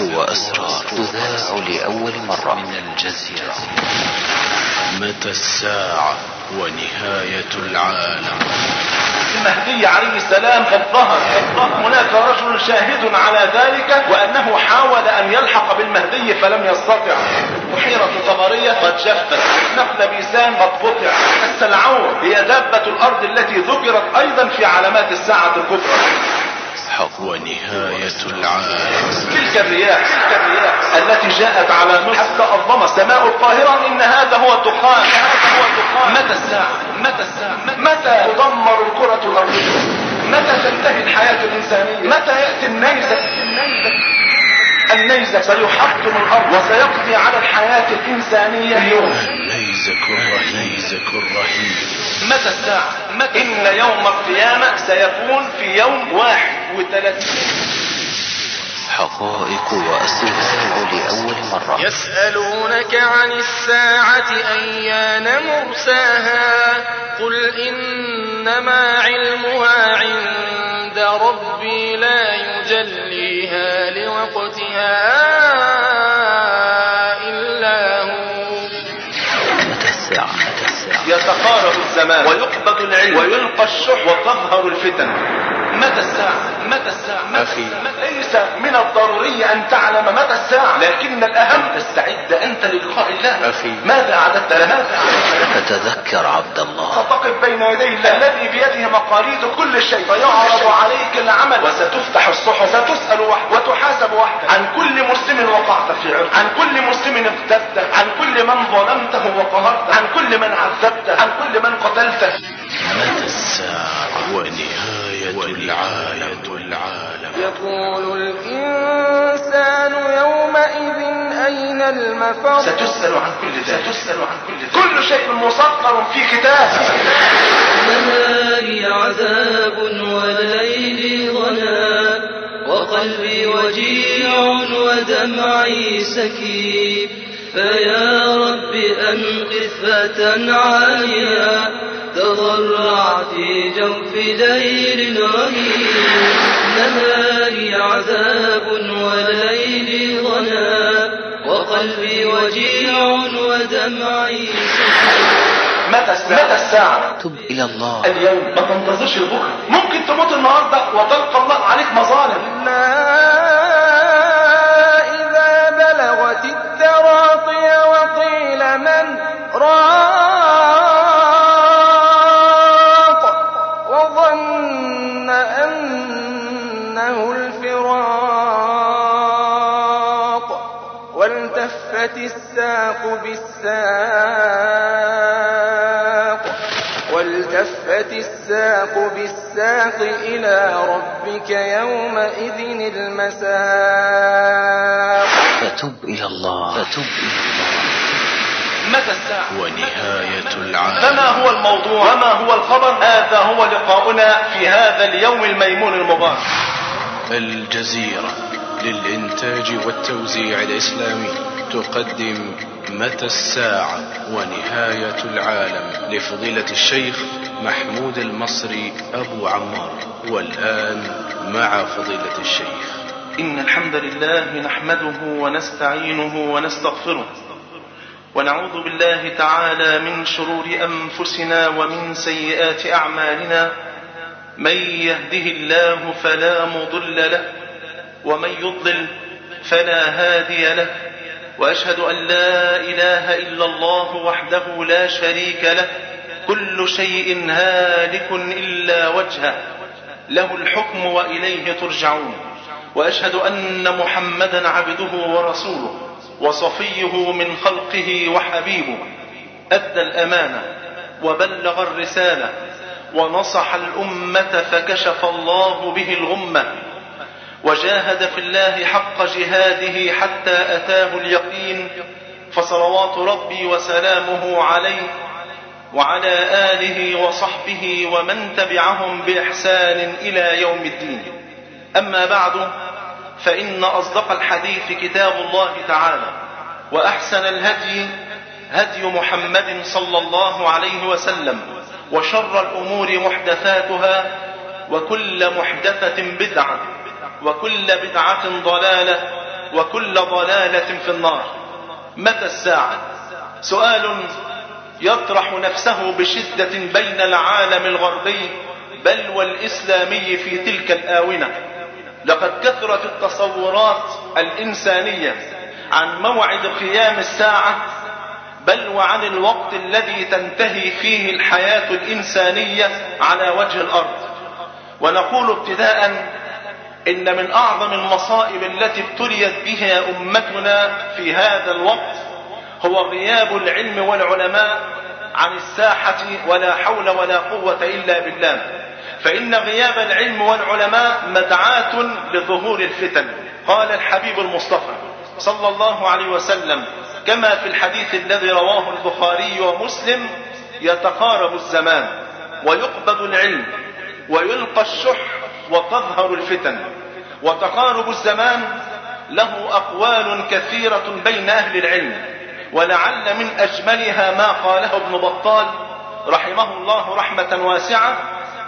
وأسرار تذاع لأول مرة. من الجزيرة. متى الساعة ونهاية العالم؟ المهدي عليه السلام قد ظهر. هناك رجل شاهد على ذلك وأنه حاول أن يلحق بالمهدي فلم يستطع. بحيرة طبرية قد جفت. نخل بيسان قد قطع. السلعون هي دابة الأرض التي ذكرت أيضا في علامات الساعة الكبرى. حق ونهاية العالم. تلك الرياح تلك الرياح التي جاءت على مصر حتى أظلم سماء القاهرة إن هذا هو الدخان. هذا هو الدخان. متى الساعة؟ متى الساعة؟ متى تدمر الكرة الأرضية؟ متى تنتهي الحياة الإنسانية؟ متى يأتي النيزك النيزك سيحطم الأرض وسيقضي على الحياة الإنسانية اليوم. النيزك الرهيزك الرهيب متى الساعة؟ متى؟ إن يوم القيامة سيكون في يوم واحد وثلاثين. حقائق وأسرار لأول مرة. يسألونك عن الساعة أيان مرساها؟ قل إنما علمها عند ربي لا يجليها لوقتها. يتقارب الزمان ويقبض العلم ويلقى الشح وتظهر الفتن متى الساعة متى الساعة متى أخي. الساعة؟ ليس من الضروري أن تعلم متى الساعة لكن الأهم تستعد أنت للقاء الله أخي. ماذا أعددت لها ماذا أعددت لها فتذكر عبد الله. ستقف بين يدي الله الذي بيده مقاليد كل شيء فيعرض عليك العمل. وستفتح الصحف. ستسأل وحدك وتحاسب وحدك عن كل مسلم وقعت في عرض. عن كل مسلم اغتبته عن كل من ظلمته وقهرته. عن كل من عذبته. عن كل من قتلته. متى الساعة ونهاية العالم العالم يقول الإنسان يومئذ أين المفر؟ ستسأل عن كل ذلك. ستسأل عن كل ذلك. كل شيء مسطر في كتاب النهار عذاب والليل ظلام وقلبي وجيع ودمعي سكيب. فيا رب أنقذ فتى عاليا تضرع في جوف ليل رهيب نهاري عذاب والليل ظلام وقلبي وجيع ودمعي. متى الساعة؟ متى الساعة؟ تب إلى الله. اليوم ما تنتظرش لبكره ممكن تموت النهارده وتلقى الله عليك مظالم. الساق. والتفت الساق بالساق إلى ربك يومئذ المساق. فتب إلى الله. فتب إلى الله. متى الساعة ونهاية العالم. فما هو الموضوع؟ وما هو الخبر؟ هذا هو لقاؤنا في هذا اليوم الميمون المبارك. الجزيرة للإنتاج والتوزيع الإسلامي تقدم متى الساعة ونهاية العالم لفضيلة الشيخ محمود المصري أبو عمار والآن مع فضيلة الشيخ. إن الحمد لله نحمده ونستعينه ونستغفره ونعوذ بالله تعالى من شرور أنفسنا ومن سيئات أعمالنا. من يهده الله فلا مضل له ومن يضلل فلا هادي له. وأشهد أن لا إله إلا الله وحده لا شريك له كل شيء هالك إلا وجهه له الحكم وإليه ترجعون. وأشهد أن محمدا عبده ورسوله وصفيه من خلقه وحبيبه أدى الأمانة وبلغ الرسالة ونصح الأمة فكشف الله به الغمة وجاهد في الله حق جهاده حتى أتاه اليقين فصلوات ربي وسلامه عليه وعلى آله وصحبه ومن تبعهم بإحسان إلى يوم الدين. أما بعد فإن أصدق الحديث كتاب الله تعالى وأحسن الهدي هدي محمد صلى الله عليه وسلم وشر الأمور محدثاتها وكل محدثة بدعة. وكل بدعة ضلالة وكل ضلالة في النار. متى الساعة؟ سؤال يطرح نفسه بشدة بين العالم الغربي بل والإسلامي في تلك الآونة. لقد كثرت التصورات الإنسانية عن موعد قيام الساعة بل وعن الوقت الذي تنتهي فيه الحياة الإنسانية على وجه الأرض. ونقول ابتداء إن من أعظم المصائب التي ابتليت بها أمتنا في هذا الوقت هو غياب العلم والعلماء عن الساحة ولا حول ولا قوة إلا بالله. فإن غياب العلم والعلماء مدعاة لظهور الفتن. قال الحبيب المصطفى صلى الله عليه وسلم كما في الحديث الذي رواه البخاري ومسلم يتقارب الزمان ويقبض العلم ويلقى الشح وتظهر الفتن. وتقارب الزمان له أقوال كثيرة بين أهل العلم ولعل من أجملها ما قاله ابن بطال رحمه الله رحمة واسعة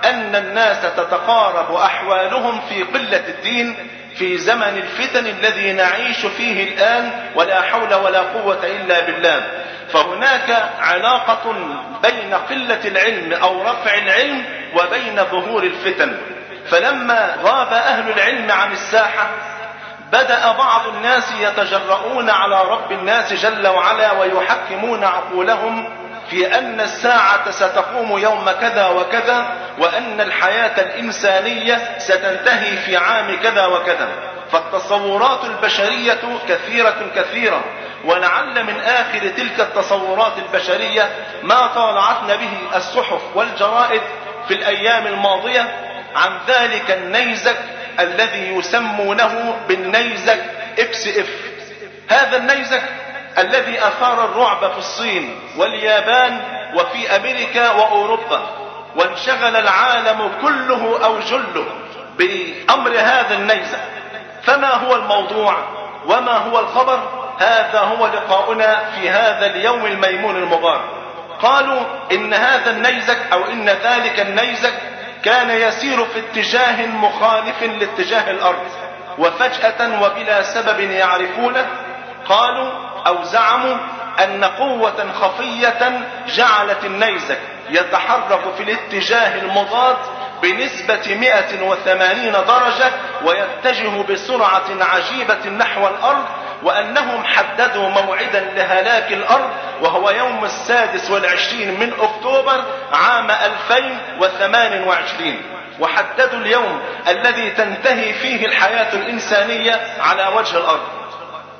أن الناس تتقارب أحوالهم في قلة الدين في زمن الفتن الذي نعيش فيه الآن ولا حول ولا قوة إلا بالله. فهناك علاقة بين قلة العلم أو رفع العلم وبين ظهور الفتن. فلما غاب أهل العلم عن الساحة بدأ بعض الناس يتجرؤون على رب الناس جل وعلا ويحكمون عقولهم في أن الساعة ستقوم يوم كذا وكذا وأن الحياة الإنسانية ستنتهي في عام كذا وكذا. فالتصورات البشرية كثيرة كثيرة ولعل من آخر تلك التصورات البشرية ما طالعتنا به الصحف والجرائد في الأيام الماضية عن ذلك النيزك الذي يسمونه بالنيزك XF. هذا النيزك الذي أثار الرعب في الصين واليابان وفي أمريكا وأوروبا وانشغل العالم كله أو جله بأمر هذا النيزك. فما هو الموضوع؟ وما هو الخبر؟ هذا هو لقاؤنا في هذا اليوم الميمون المبارك. قالوا إن هذا النيزك أو إن ذلك النيزك كان يسير في اتجاه مخالف لاتجاه الأرض وفجأة وبلا سبب يعرفونه قالوا أو زعموا أن قوة خفية جعلت النيزك يتحرك في الاتجاه المضاد بنسبة 180 درجة ويتجه بسرعة عجيبة نحو الأرض وأنهم حددوا موعدا لهلاك الأرض وهو يوم السادس والعشرين من أكتوبر عام 2028 وحددوا اليوم الذي تنتهي فيه الحياة الإنسانية على وجه الأرض.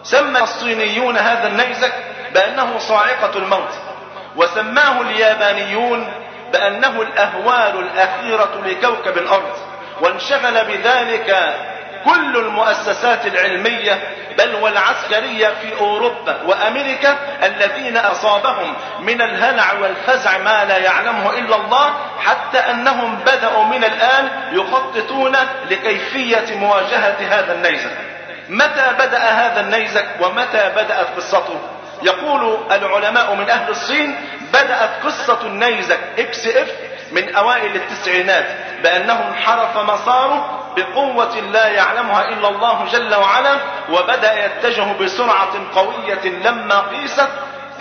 سمى الصينيون هذا النيزك بأنه صاعقة الموت وسماه اليابانيون بأنه الأهوال الأخيرة لكوكب الأرض. وانشغل بذلك كل المؤسسات العلمية بل والعسكرية في أوروبا وأمريكا الذين أصابهم من الهلع والفزع ما لا يعلمه إلا الله حتى أنهم بدأوا من الآن يخططون لكيفية مواجهة هذا النيزك. متى بدأ هذا النيزك ومتى بدأت قصته؟ يقول العلماء من أهل الصين بدأت قصة النيزك XF من أوائل التسعينات. بأنه انحرف مساره بقوة لا يعلمها إلا الله جل وعلا وبدأ يتجه بسرعة قوية لما قيست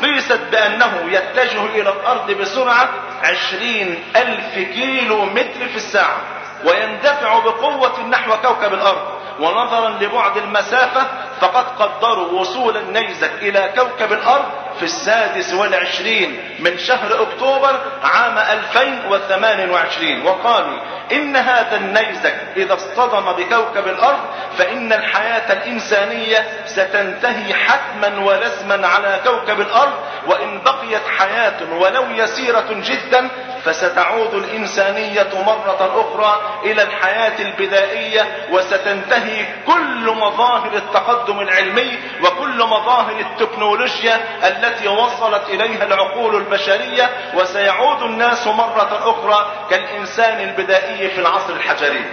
قيست بأنه يتجه إلى الأرض بسرعة عشرين ألف كيلو متر في الساعة ويندفع بقوة نحو كوكب الأرض. ونظرا لبعد المسافة فقد قدروا وصول النيزك إلى كوكب الأرض في السادس والعشرين من شهر أكتوبر عام 2028 وقالوا إن هذا النيزك إذا اصطدم بكوكب الأرض فإن الحياة الإنسانية ستنتهي حتما ولزما على كوكب الأرض وإن بقيت حياة ولو يسيرة جدا فستعود الإنسانية مرة أخرى إلى الحياة البدائية وستنتهي كل مظاهر التقدم العلمي وكل مظاهر التكنولوجيا التي وصلت إليها العقول البشرية وسيعود الناس مرة أخرى كالإنسان البدائي في العصر الحجري.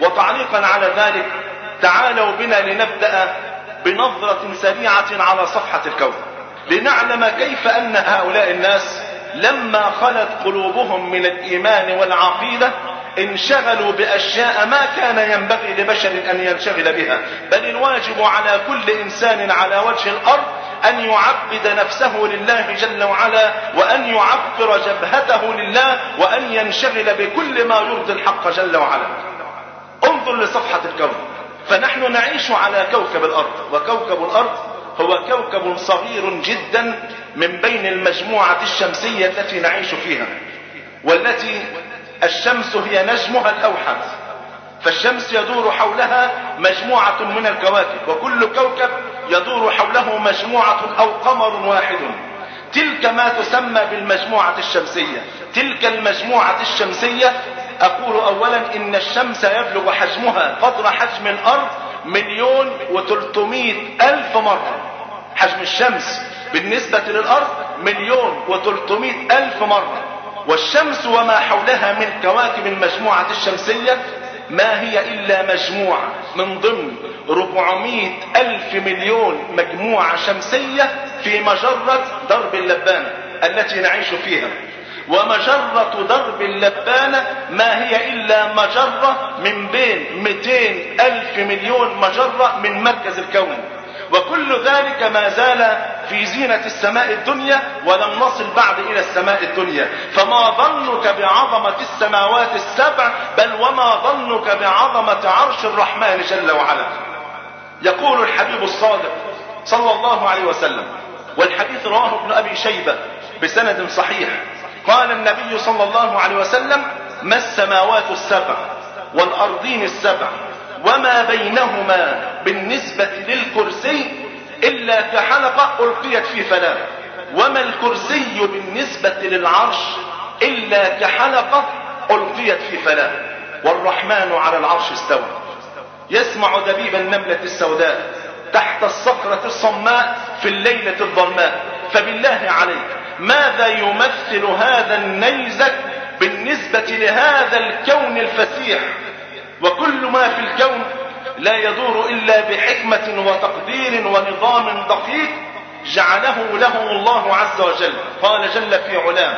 وتعليقا على ذلك تعالوا بنا لنبدأ بنظرة سريعة على صفحة الكون. لنعلم كيف أن هؤلاء الناس لما خلت قلوبهم من الإيمان والعقيدة انشغلوا بأشياء ما كان ينبغي لبشر أن ينشغل بها. بل الواجب على كل إنسان على وجه الأرض أن يعبد نفسه لله جل وعلا وأن يعبر جبهته لله وأن ينشغل بكل ما يرضي الحق جل وعلا. انظر لصفحة الكون. فنحن نعيش على كوكب الأرض وكوكب الأرض هو كوكب صغير جدا من بين المجموعة الشمسية التي نعيش فيها والتي الشمس هي نجمها الأوحد. فالشمس يدور حولها مجموعة من الكواكب وكل كوكب يدور حوله مجموعة أو قمر واحد. تلك ما تسمى بالمجموعة الشمسية. تلك المجموعة الشمسية أقول أولا إن الشمس يبلغ حجمها قدر حجم الأرض مليون وتلتمائة ألف مرة. حجم الشمس بالنسبة للأرض مليون وتلتمائة ألف مرة. والشمس وما حولها من كواكب المجموعة الشمسية ما هي إلا مجموعة من ضمن 400 ألف مليون مجموعة شمسية في مجرة درب اللبانة التي نعيش فيها. ومجرة درب اللبانة ما هي إلا مجرة من بين 200 ألف مليون مجرة من مركز الكون. وكل ذلك ما زال في زينة السماء الدنيا ولم نصل بعد إلى السماء الدنيا. فما ظنك بعظمة السماوات السبع بل وما ظنك بعظمة عرش الرحمن جل وعلا. يقول الحبيب الصادق صلى الله عليه وسلم والحديث رواه ابن أبي شيبة بسند صحيح. قال النبي صلى الله عليه وسلم ما السماوات السبع والأرضين السبع؟ وما بينهما بالنسبة للكرسي إلا كحلقة ألقيت في فلاة وما الكرسي بالنسبة للعرش إلا كحلقة ألقيت في فلاة والرحمن على العرش استوى. يسمع دبيب النملة السوداء تحت الصخرة الصماء في الليلة الظلماء. فبالله عليك ماذا يمثل هذا النيزك بالنسبة لهذا الكون الفسيح؟ وكل ما في الكون لا يدور إلا بحكمة وتقدير ونظام دقيق جعله له الله عز وجل. قال جل في علام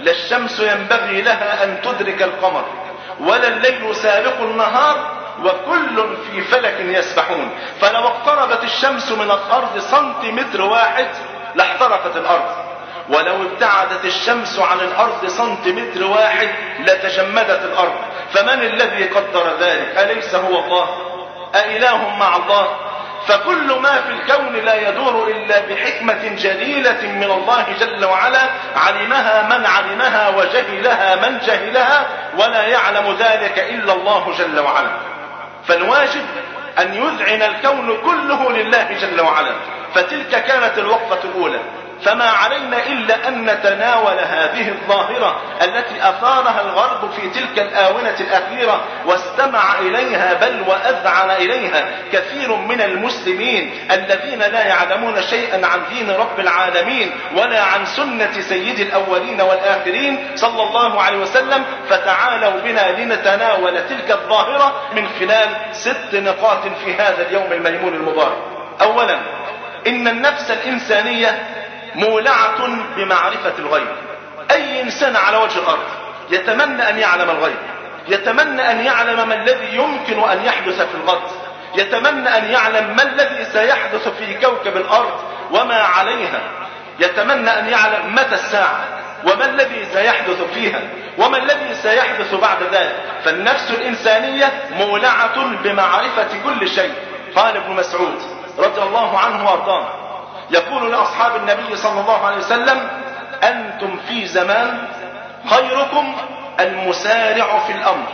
لا الشمس ينبغي لها أن تدرك القمر ولا الليل سابق النهار وكل في فلك يسبحون. فلو اقتربت الشمس من الأرض سنتيمتر واحد لاحترقت الأرض. ولو ابتعدت الشمس عن الأرض سنتيمتر واحد لتجمدت الأرض. فمن الذي قدر ذلك؟ أليس هو الله؟ أإله مع الله؟ فكل ما في الكون لا يدور إلا بحكمة جليلة من الله جل وعلا. علمها من علمها وجهلها من جهلها ولا يعلم ذلك إلا الله جل وعلا. فالواجب أن يذعن الكون كله لله جل وعلا. فتلك كانت الوقفة الأولى. فما علينا إلا أن نتناول هذه الظاهرة التي أثارها الغرب في تلك الآونة الأخيرة واستمع إليها بل وأذعن إليها كثير من المسلمين الذين لا يعلمون شيئا عن دين رب العالمين ولا عن سنة سيد الأولين والآخرين صلى الله عليه وسلم فتعالوا بنا لنتناول تلك الظاهرة من خلال ست نقاط في هذا اليوم الميمون المبارك. أولا إن النفس الإنسانية مولعة بمعرفة الغيب. أي إنسان على وجه الأرض يتمنى أن يعلم الغيب يتمنى أن يعلم ما الذي يمكن أن يحدث في الغد يتمنى أن يعلم ما الذي سيحدث في كوكب الأرض وما عليها يتمنى أن يعلم متى الساعة وما الذي سيحدث فيها وما الذي سيحدث بعد ذلك. فالنفس الإنسانية مولعة بمعرفة كل شيء. قال ابن مسعود رضي الله عنه وأرضاه يقول لأصحاب النبي صلى الله عليه وسلم أنتم في زمان خيركم المسارع في الأمر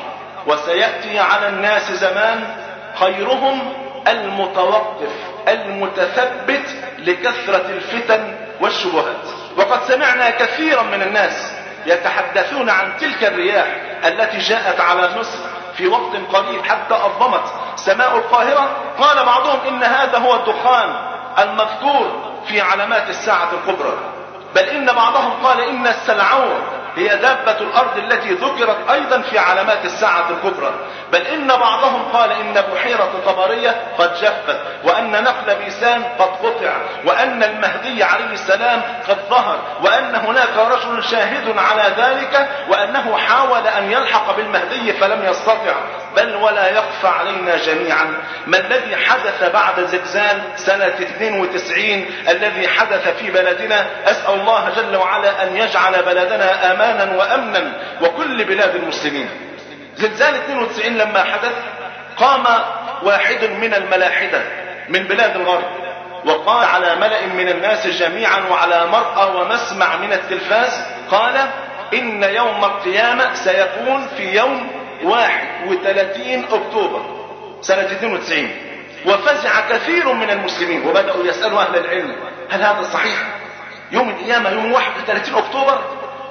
وسيأتي على الناس زمان خيرهم المتوقف المتثبت لكثرة الفتن والشبهات. وقد سمعنا كثيرا من الناس يتحدثون عن تلك الرياح التي جاءت على مصر في وقت قريب حتى أظلمت سماء القاهرة. قال بعضهم إن هذا هو الدخان المذكور في علامات الساعة الكبرى. بل إن بعضهم قال إن السلعون هي دابة الأرض التي ذكرت أيضا في علامات الساعة الكبرى. بل إن بعضهم قال إن بحيرة طبرية قد جفت وأن نقل بيسان قد قطع وأن المهدي عليه السلام قد ظهر وأن هناك رجل شاهد على ذلك وأنه حاول أن يلحق بالمهدي فلم يستطع. بل ولا يخفى علينا جميعا. ما الذي حدث بعد زلزال سنة 92 الذي حدث في بلدنا؟ أسأل الله جل وعلا أن يجعل بلدنا أمانا وأمنا وكل بلاد المسلمين. زلزال 92 لما حدث قام واحد من الملاحدة من بلاد الغرب وقال على ملأ من الناس جميعا وعلى مرأى ومسمع من التلفاز قال إن يوم القيامة سيكون في يوم 31 أكتوبر سنة 92 وفزع كثير من المسلمين وبدأوا يسألوا أهل العلم هل هذا صحيح؟ يوم القيامة يوم 31 أكتوبر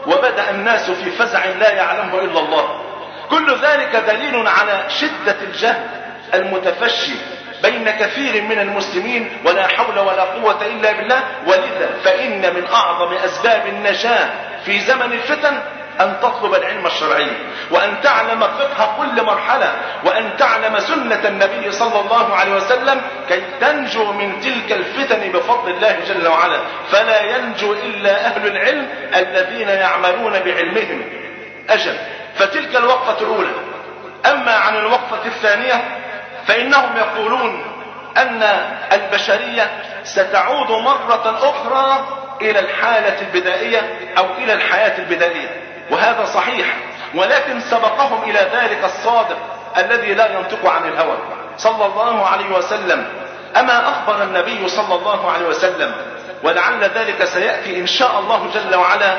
وبدأ الناس في فزع لا يعلمه إلا الله. كل ذلك دليل على شدة الجهل المتفشي بين كثير من المسلمين ولا حول ولا قوة إلا بالله. ولذا فإن من أعظم أسباب النجاة في زمن الفتن أن تطلب العلم الشرعي وأن تعلم فقه كل مرحلة وأن تعلم سنة النبي صلى الله عليه وسلم كي تنجو من تلك الفتن بفضل الله جل وعلا. فلا ينجو إلا أهل العلم الذين يعملون بعلمهم. أجل. فتلك الوقفة الأولى. أما عن الوقفة الثانية فإنهم يقولون أن البشرية ستعود مرة أخرى إلى الحالة البدائية أو إلى الحياة البدائية. وهذا صحيح ولكن سبقهم إلى ذلك الصادق الذي لا ينطق عن الهوى. صلى الله عليه وسلم أما أخبر النبي صلى الله عليه وسلم ولعل ذلك سيأتي إن شاء الله جل وعلا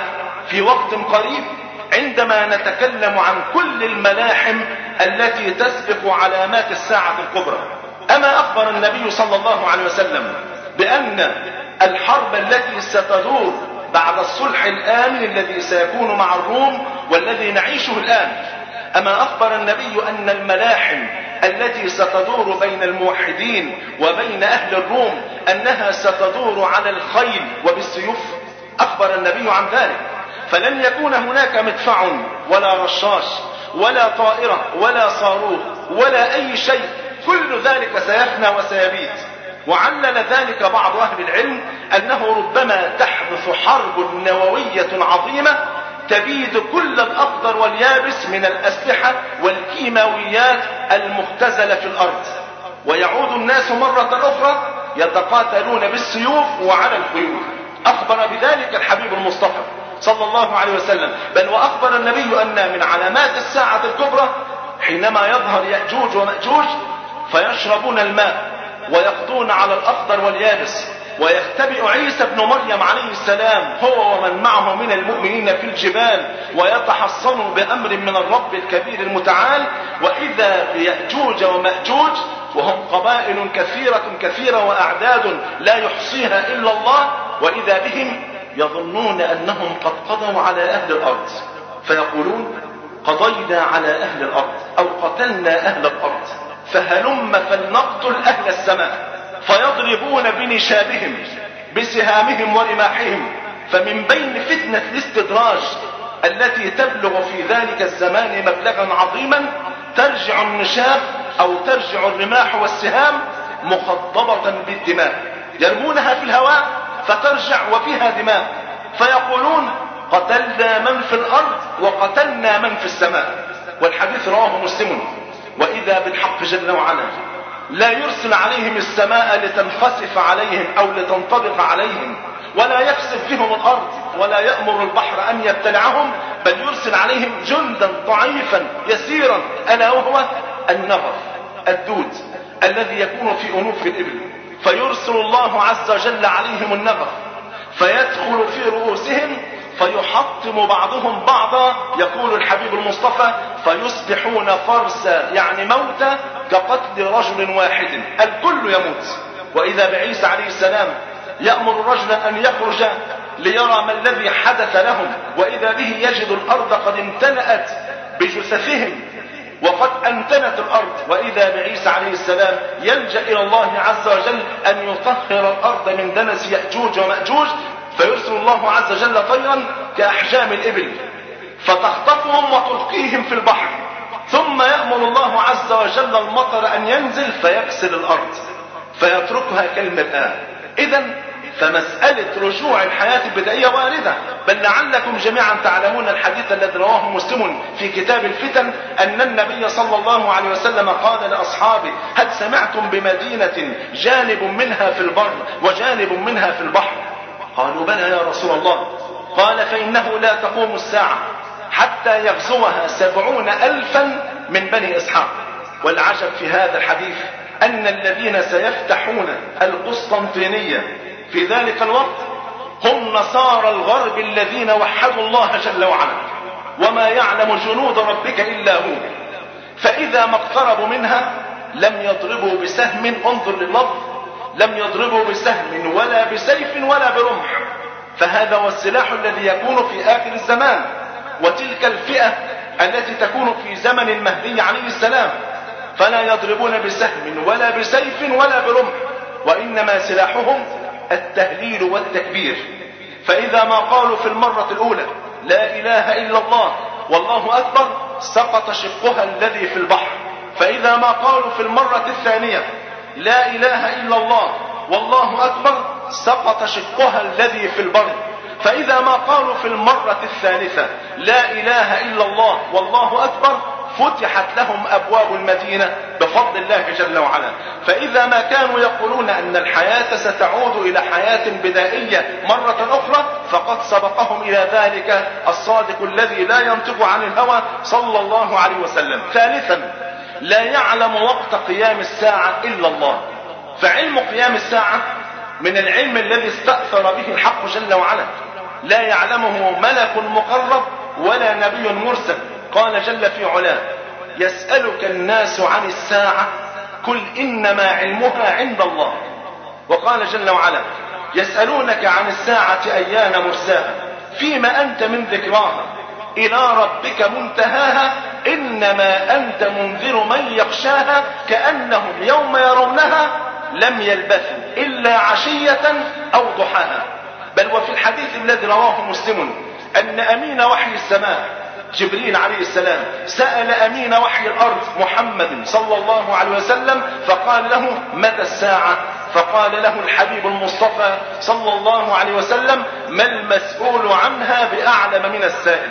في وقت قريب عندما نتكلم عن كل الملاحم التي تسبق علامات الساعة الكبرى. أما أخبر النبي صلى الله عليه وسلم بأن الحرب التي ستدور بعد الصلح الآمن الذي سيكون مع الروم والذي نعيشه الآن. أما أخبر النبي أن الملاحم التي ستدور بين الموحدين وبين أهل الروم أنها ستدور على الخيل وبالسيوف أخبر النبي عن ذلك. فلن يكون هناك مدفع ولا رشاش ولا طائرة ولا صاروخ ولا أي شيء. كل ذلك سيفنى وسيبيت. وعلل ذلك بعض أهل العلم أنه ربما تحدث حرب نووية عظيمة تبيد كل الأخضر واليابس من الأسلحة والكيماويات المختزلة في الأرض. ويعود الناس مرة أخرى يتقاتلون بالسيوف وعلى الخيول. أخبر بذلك الحبيب المصطفى صلى الله عليه وسلم. بل وأخبر النبي أن من علامات الساعة الكبرى حينما يظهر يأجوج ومأجوج فيشربون الماء ويقضون على الأخضر واليابس. ويختبئ عيسى ابن مريم عليه السلام هو ومن معه من المؤمنين في الجبال ويتحصنوا بأمر من الرب الكبير المتعال وإذا بيأجوج ومأجوج وهم قبائل كثيرة كثيرة وأعداد لا يحصيها إلا الله وإذا بهم يظنون أنهم قد قضوا على أهل الأرض فيقولون قضينا على أهل الأرض أو قتلنا أهل الأرض فهلم فلنقتل أهل السماء فيضربون بنشابهم بسهامهم ورماحهم. فمن بين فتنة الاستدراج التي تبلغ في ذلك الزمان مبلغا عظيما ترجع النشاب أو ترجع الرماح والسهام مخضبة بالدماء. يرمونها في الهواء فترجع وفيها دماء. فيقولون قتلنا من في الأرض وقتلنا من في السماء. والحديث رواه مسلم. وإذا بالحق جل وعلا لا يرسل عليهم السماء لتنخسف عليهم أو لتنطبق عليهم ولا يخسف بهم الأرض ولا يأمر البحر أن يبتلعهم بل يرسل عليهم جندا ضعيفا يسيرا ألا وهو النغف الدود الذي يكون في أنوف الإبل. فيرسل الله عز وجل عليهم النغف فيدخل في رؤوسهم فيحطم بعضهم بعضا يقول الحبيب المصطفى فيصبحون فرسا يعني موتى كقتل رجل واحد الكل يموت. وإذا بعيسى عليه السلام يأمر رجلا أن يخرج ليرى ما الذي حدث لهم وإذا به يجد الأرض قد امتلأت بجثثهم وقد أنتنت الأرض. وإذا بعيسى عليه السلام يلجأ إلى الله عز وجل أن يطهر الأرض من دنس يأجوج ومأجوج فيرسل الله عز وجل طيرا كأحجام الإبل فتخطفهم وتلقيهم في البحر. ثم يأمر الله عز وجل المطر أن ينزل فيكسر الأرض فيتركها كالمرآة. إذا فمسألة رجوع الحياة البدائية واردة بل لعلكم جميعا تعلمون الحديث الذي رواه مسلم في كتاب الفتن أن النبي صلى الله عليه وسلم قال لأصحابه هل سمعتم بمدينة جانب منها في البر وجانب منها في البحر؟ قالوا بلى يا رسول الله. قال فإنه لا تقوم الساعة. حتى يغزوها سبعون ألفا من بني إسحاق. والعجب في هذا الحديث أن الذين سيفتحون القسطنطينية في ذلك الوقت هم نصارى الغرب الذين وحدوا الله جل وعلا. وما يعلم جنود ربك إلا هو. فإذا ما اقتربوا منها لم يضربوا بسهم انظر لللفظ لم يضربوا بسهم ولا بسيف ولا برمح. فهذا هو السلاح الذي يكون في آخر الزمان. وتلك الفئة التي تكون في زمن المهدي عليه السلام فلا يضربون بسهم ولا بسيف ولا برمح وإنما سلاحهم التهليل والتكبير. فإذا ما قالوا في المرة الأولى لا إله إلا الله والله أكبر سقط شقها الذي في البحر. فإذا ما قالوا في المرة الثانية لا إله إلا الله والله أكبر سقط شقها الذي في البر. فإذا ما قالوا في المرة الثالثة لا إله إلا الله والله أكبر فتحت لهم أبواب المدينة بفضل الله جل وعلا. فإذا ما كانوا يقولون أن الحياة ستعود إلى حياة بدائية مرة أخرى فقد سبقهم إلى ذلك الصادق الذي لا ينطق عن الهوى صلى الله عليه وسلم. ثالثا لا يعلم وقت قيام الساعة إلا الله. فعلم قيام الساعة من العلم الذي استأثر به الحق جل وعلا. لا يعلمه ملك مقرب ولا نبي مرسل. قال جل في علاه يسألك الناس عن الساعة قل إنما علمها عند الله. وقال جل وعلا يسألونك عن الساعة أيان مرساها فيما أنت من ذكراها. إلى ربك منتهاها إنما أنت منذر من يخشاها كأنهم يوم يرونها لم يلبثوا إلا عشية أو ضحاها. بل وفي الحديث الذي رواه مسلم أن أمين وحي السماء جبريل عليه السلام سأل أمين وحي الأرض محمد صلى الله عليه وسلم فقال له متى الساعة؟ فقال له الحبيب المصطفى صلى الله عليه وسلم ما المسؤول عنها بأعلم من السائل؟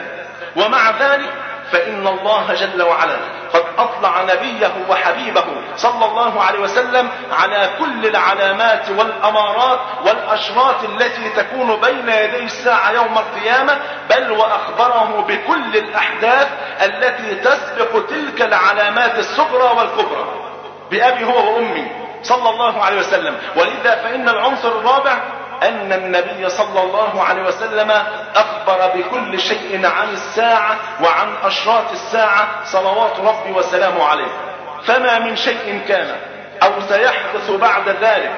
ومع ذلك فإن الله جل وعلا أطلع نبيه وحبيبه صلى الله عليه وسلم على كل العلامات والأمارات والأشراط التي تكون بين يدي الساعة يوم القيامة بل وأخبره بكل الأحداث التي تسبق تلك العلامات الصغرى والكبرى. بأبي هو وأمي صلى الله عليه وسلم. ولذا فإن العنصر الرابع أن النبي صلى الله عليه وسلم أخبر بكل شيء عن الساعة وعن أشراط الساعة صلوات ربي وسلامه عليه. فما من شيء كان أو سيحدث بعد ذلك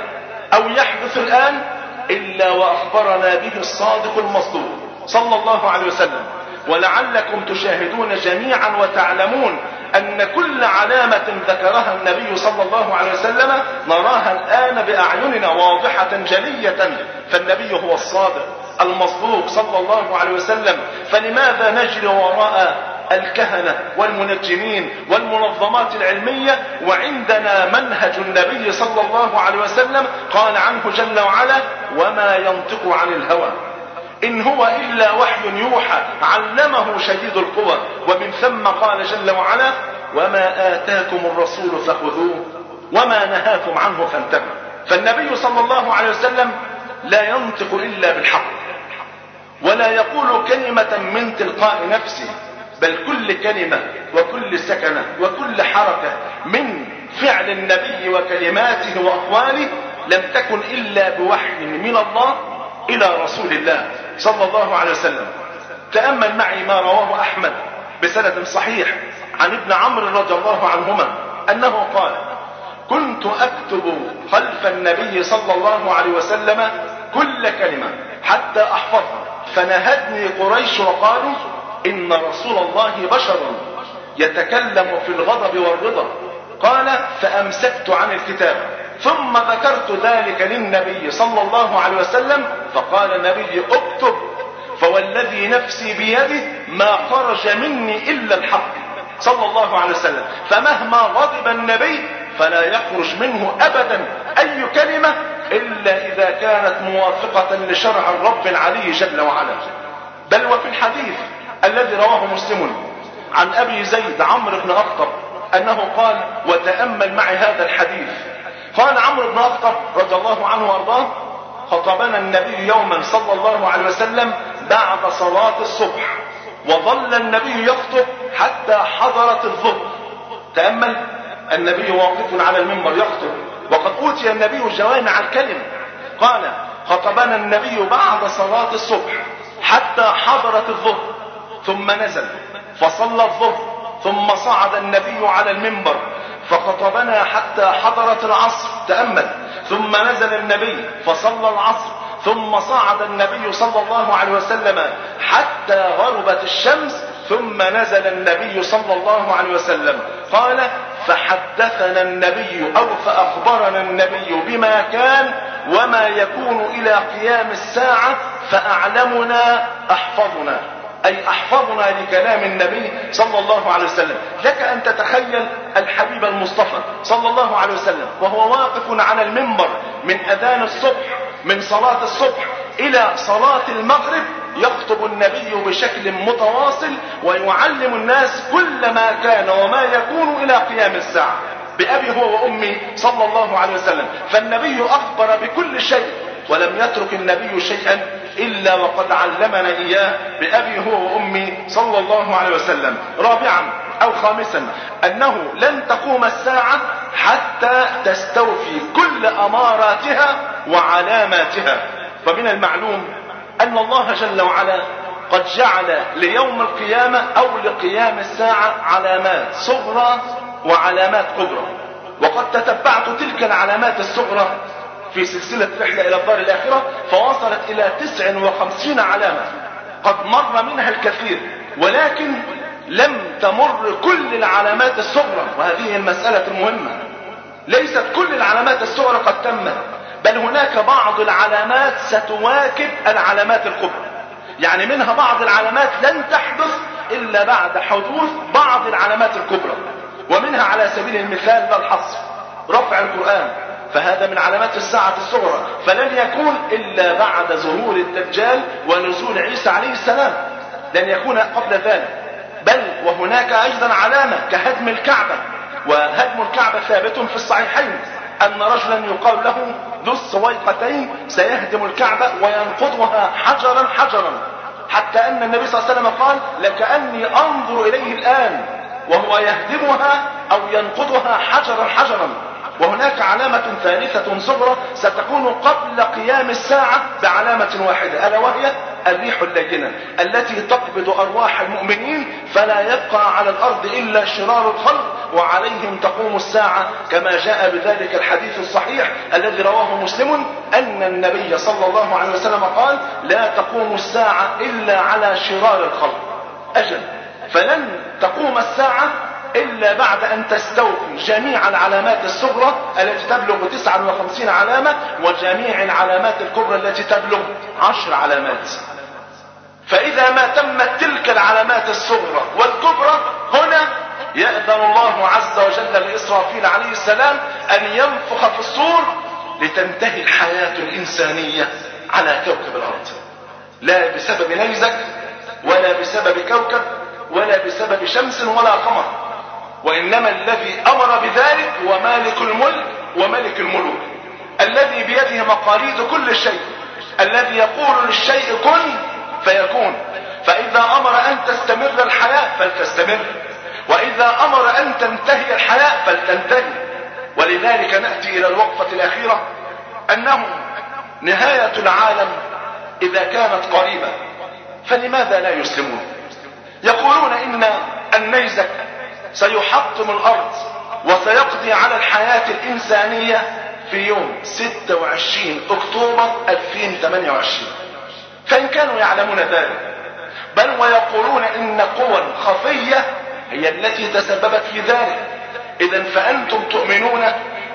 أو يحدث الآن إلا وأخبرنا به الصادق المصدوق صلى الله عليه وسلم. ولعلكم تشاهدون جميعا وتعلمون أن كل علامة ذكرها النبي صلى الله عليه وسلم نراها الآن بأعيننا واضحة جلية. فالنبي هو الصادق المصدوق صلى الله عليه وسلم. فلماذا نجري وراء الكهنة والمنجمين والمنظمات العلمية؟ وعندنا منهج النبي صلى الله عليه وسلم قال عنه جل وعلا وما ينطق عن الهوى إن هو إلا وحي يوحى علمه شديد القوى ومن ثم قال جل وعلا وما آتاكم الرسول فخذوه وما نهاكم عنه فانتهوا. فالنبي صلى الله عليه وسلم لا ينطق إلا بالحق ولا يقول كلمة من تلقاء نفسه بل كل كلمة وكل سكنة وكل حركة من فعل النبي وكلماته وأقواله لم تكن إلا بوحي من الله إلى رسول الله صلى الله عليه وسلم. تأمل معي ما رواه أحمد بسند صحيح عن ابن عمرو رضي الله عنهما أنه قال كنت أكتب خلف النبي صلى الله عليه وسلم كل كلمة حتى أحفظها. فنهدني قريش وقالوا إن رسول الله بشر يتكلم في الغضب والرضا. قال فأمسكت عن الكتاب. ثم ذكرت ذلك للنبي صلى الله عليه وسلم فقال النبي اكتب فوالذي نفسي بيده ما خرج مني إلا الحق صلى الله عليه وسلم. فمهما غضب النبي فلا يخرج منه ابدا أي كلمة إلا إذا كانت موافقة لشرع الرب العلي جل وعلا. بل وفي الحديث الذي رواه مسلم عن أبي زيد عمرو بن أخطب أنه قال وتأمل معي هذا الحديث قال عمرو بن اخطب رضي الله عنه وأرضاه خطبنا النبي يوما صلى الله عليه وسلم بعد صلاة الصبح وظل النبي يخطب حتى حضرت الظهر. تأمل النبي واقف على المنبر يخطب وقد أوتي النبي جوامع الكلم. قال خطبنا النبي بعد صلاة الصبح حتى حضرت الظهر ثم نزل فصلى الظهر ثم صعد النبي على المنبر فخطبنا حتى حضرت العصر تأمل. ثم نزل النبي فصلى العصر ثم صعد النبي صلى الله عليه وسلم حتى غربت الشمس ثم نزل النبي صلى الله عليه وسلم. قال فحدثنا النبي أو فأخبرنا النبي بما كان وما يكون إلى قيام الساعة فأعلمنا أحفظنا. أي أحفظنا لكلام النبي صلى الله عليه وسلم. لك أن تتخيل الحبيب المصطفى صلى الله عليه وسلم وهو واقف على المنبر من أذان الصبح من صلاة الصبح إلى صلاة المغرب يخطب النبي بشكل متواصل ويعلم الناس كل ما كان وما يكون إلى قيام الساعة بأبي هو وأمي صلى الله عليه وسلم. فالنبي أخبر بكل شيء ولم يترك النبي شيئا إلا وقد علمنا إياه بأبي هو وأمي صلى الله عليه وسلم. رابعا أو خامسا أنه لن تقوم الساعة حتى تستوفي كل أماراتها وعلاماتها. فمن المعلوم أن الله جل وعلا قد جعل ليوم القيامة أو لقيام الساعة علامات صغرى وعلامات كبرى. وقد تتبعت تلك العلامات الصغرى في سلسلة رحلة إلى الدار الآخرة فوصلت إلى 59 علامة. قد مر منها الكثير ولكن لم تمر كل العلامات الصغرى. وهذه المسألة المهمة. ليست كل العلامات الصغرى قد تمت بل هناك بعض العلامات ستواكب العلامات الكبرى. يعني منها بعض العلامات لن تحدث إلا بعد حدوث بعض العلامات الكبرى. ومنها على سبيل المثال الحصر رفع القرآن. فهذا من علامات الساعة الصغرى. فلن يكون إلا بعد ظهور الدجال ونزول عيسى عليه السلام. لن يكون قبل ذلك. بل وهناك أيضا علامة كهدم الكعبة. وهدم الكعبة ثابت في الصحيحين أن رجلا يقال له ذو السويقتين سيهدم الكعبة وينقضها حجرا حجرا. حتى أن النبي صلى الله عليه وسلم قال لكأني أنظر إليه الآن وهو يهدمها أو ينقضها حجرا حجرا. وهناك علامة ثالثة صغرى ستكون قبل قيام الساعة بعلامة واحدة ألا وهي الريح اللينة التي تقبض أرواح المؤمنين فلا يبقى على الأرض إلا شرار الخلق وعليهم تقوم الساعة كما جاء بذلك الحديث الصحيح الذي رواه مسلم أن النبي صلى الله عليه وسلم قال لا تقوم الساعة إلا على شرار الخلق. أجل فلن تقوم الساعة إلا بعد أن تستوفي جميع العلامات الصغرى التي تبلغ 59 علامة وجميع العلامات الكبرى التي تبلغ 10 علامات. فإذا ما تمت تلك العلامات الصغرى والكبرى هنا يأذن الله عز وجل لإسرافيل عليه السلام أن ينفخ في الصور لتنتهي الحياة الإنسانية على كوكب الأرض. لا بسبب نيزك ولا بسبب كوكب ولا بسبب شمس ولا قمر. وإنما الذي أمر بذلك هو مالك الملك وملك الملوك الذي بيده مقاليد كل شيء الذي يقول للشيء كن فيكون فإذا أمر أن تستمر الحياة فلتستمر وإذا أمر أن تنتهي الحياة فلتنتهي ولذلك نأتي إلى الوقفة الأخيرة أنه نهاية العالم إذا كانت قريبة فلماذا لا يسلمون؟ يقولون إن النيزك سيحطم الأرض وسيقضي على الحياة الإنسانية في يوم 26 أكتوبر 2028 فإن كانوا يعلمون ذلك بل ويقولون إن قوى خفية هي التي تسببت في ذلك. إذا فأنتم تؤمنون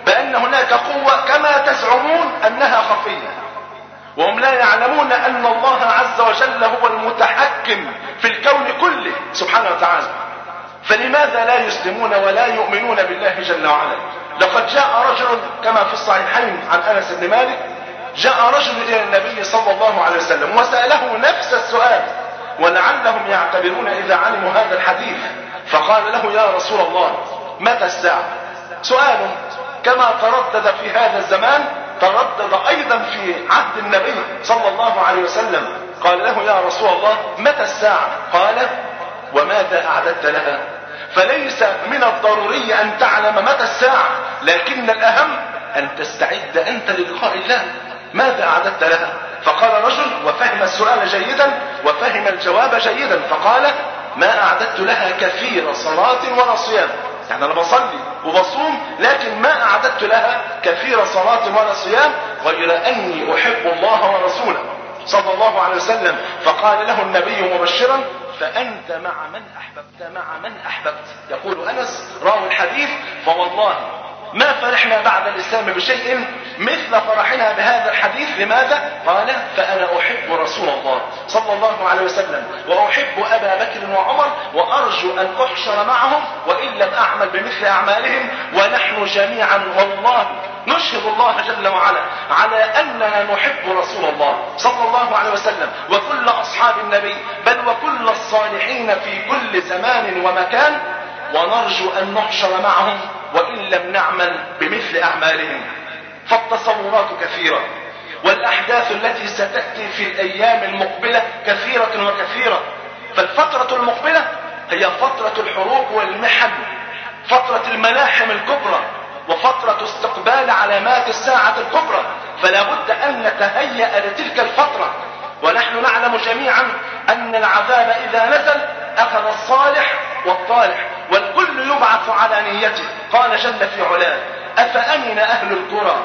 بأن هناك قوة كما تزعمون أنها خفية. وهم لا يعلمون أن الله عز وجل هو المتحكم في الكون كله سبحانه وتعالى. فلماذا لا يسلمون ولا يؤمنون بالله جل وعلا؟ لقد جاء رجل كما في الصحيحين عن أنس بن مالك جاء رجل إلى النبي صلى الله عليه وسلم وسأله نفس السؤال ولعلهم يعتبرون إذا علموا هذا الحديث فقال له يا رسول الله متى الساعة؟ سؤال كما تردد في هذا الزمان تردد أيضا في عهد النبي صلى الله عليه وسلم قال له يا رسول الله متى الساعة؟ قال وماذا أعددت لها؟ فليس من الضروري أن تعلم متى الساعة لكن الأهم أن تستعد أنت للقاء الله. ماذا أعددت لها؟ فقال رجل وفهم السؤال جيدا وفهم الجواب جيدا فقال ما أعددت لها كثير صلاة ولا صيام. يعني أنا بصلي وبصوم لكن ما أعددت لها كثير صلاة ولا صيام غير إني أحب الله ورسوله. صلى الله عليه وسلم. فقال له النبي مبشرا فأنت مع من أحببت مع من أحببت يقول أنس راوي الحديث فوالله ما فرحنا بعد الإسلام بشيء مثل فرحنا بهذا الحديث لماذا؟ قال فأنا أحب رسول الله صلى الله عليه وسلم وأحب أبا بكر وعمر وأرجو أن أحشر معهم وإن لم أعمل بمثل أعمالهم ونحن جميعا والله نشهد الله جل وعلا على أننا نحب رسول الله صلى الله عليه وسلم وكل أصحاب النبي بل وكل الصالحين في كل زمان ومكان ونرجو أن نحشر معهم وإن لم نعمل بمثل أعمالهم. فالتصورات كثيرة والأحداث التي ستأتي في الأيام المقبلة كثيرة وكثيرة. فالفترة المقبلة هي فترة الحروب والمحن فترة الملاحم الكبرى. وفترة استقبال علامات الساعة الكبرى فلا بد أن نتهيأ لتلك الفترة. ونحن نعلم جميعا أن العذاب إذا نزل أخذ الصالح والطالح والكل يبعث على نيته. قال جل في علاه أفأمن أهل القرى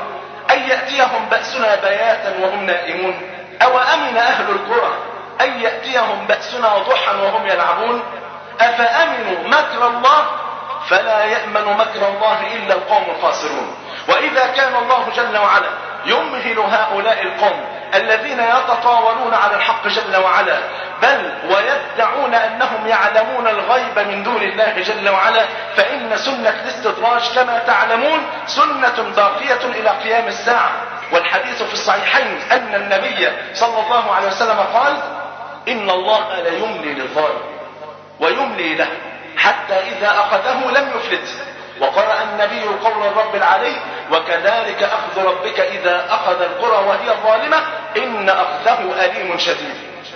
أن يأتيهم بأسنا بياتا وهم نائمون؟ أو أمن أهل القرى أن يأتيهم بأسنا ضحى وهم يلعبون؟ أفأمنوا مكر الله فلا يأمن مكر الله إلا القوم الخاسرون. وإذا كان الله جل وعلا يمهل هؤلاء القوم الذين يتطاولون على الحق جل وعلا بل ويدعون أنهم يعلمون الغيب من دون الله جل وعلا فإن سنة الاستدراج كما تعلمون سنة باقية إلى قيام الساعة. والحديث في الصحيحين أن النبي صلى الله عليه وسلم قال إن الله ليملي للظالم ويملي له. حتى إذا أخذه لم يفلت. وقرأ النبي قول الرب العلي وكذلك أخذ ربك إذا أخذ القرى وهي ظالمة إن أخذه أليم شديد.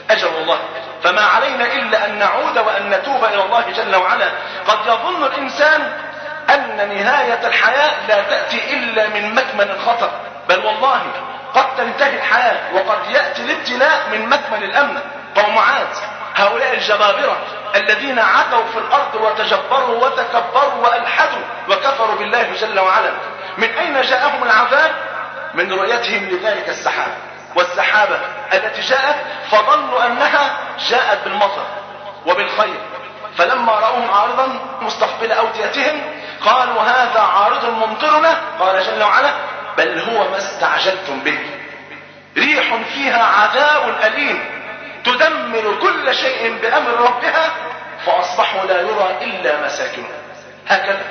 أجل الله. فما علينا إلا أن نعود وأن نتوب إلى الله جل وعلا. قد يظن الإنسان أن نهاية الحياة لا تأتي إلا من مكمن الخطر. بل والله قد تنتهي الحياة وقد يأتي الابتلاء من مكمن الأمن. قوم عاد. هؤلاء الجبابرة الذين عتوا في الأرض وتجبروا وتكبروا وألحدوا وكفروا بالله جل وعلا. من أين جاءهم العذاب؟ من رؤيتهم لذلك السحاب والسحابة التي جاءت فظنوا أنها جاءت بالمطر وبالخير. فلما رأوهم عارضا مستقبل أوديتهم قالوا هذا عارض ممطرنا؟ قال جل وعلا بل هو ما استعجلتم به. ريح فيها عذاب أليم. تدمر كل شيء بأمر ربها فأصبحوا لا يرى إلا مساكنهم هكذا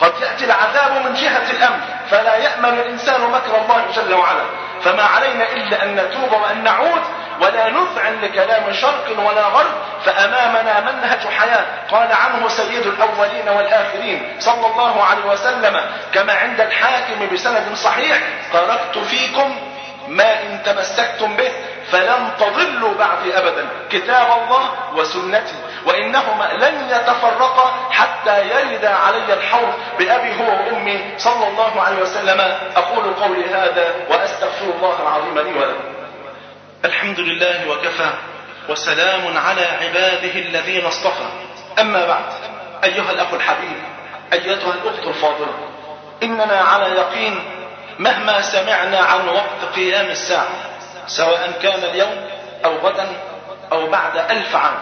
قد يأتي العذاب من جهة الأمن فلا يأمن الإنسان مكر الله جل وعلا. فما علينا إلا أن نتوب وأن نعود ولا نذعن لكلام شرق ولا غرب. فأمامنا منهج حياة قال عنه سيد الأولين والآخرين صلى الله عليه وسلم كما عند الحاكم بسند صحيح تركت فيكم ما إن تمسكتم به فلن تضلوا بعدي أبدا. كتاب الله وسنتي. وإنهما لن يتفرقا حتى يرد علي الحوض بأبي هو وأمي صلى الله عليه وسلم. أقول قولي هذا وأستغفر الله العظيم لي ولكم. الحمد لله وكفى وسلام على عباده الذين اصطفى. أما بعد أيها الأخ الحبيب أيتها الأخت الفاضلة إننا على يقين مهما سمعنا عن وقت قيام الساعة. سواء كان اليوم أو غدا أو بعد ألف عام.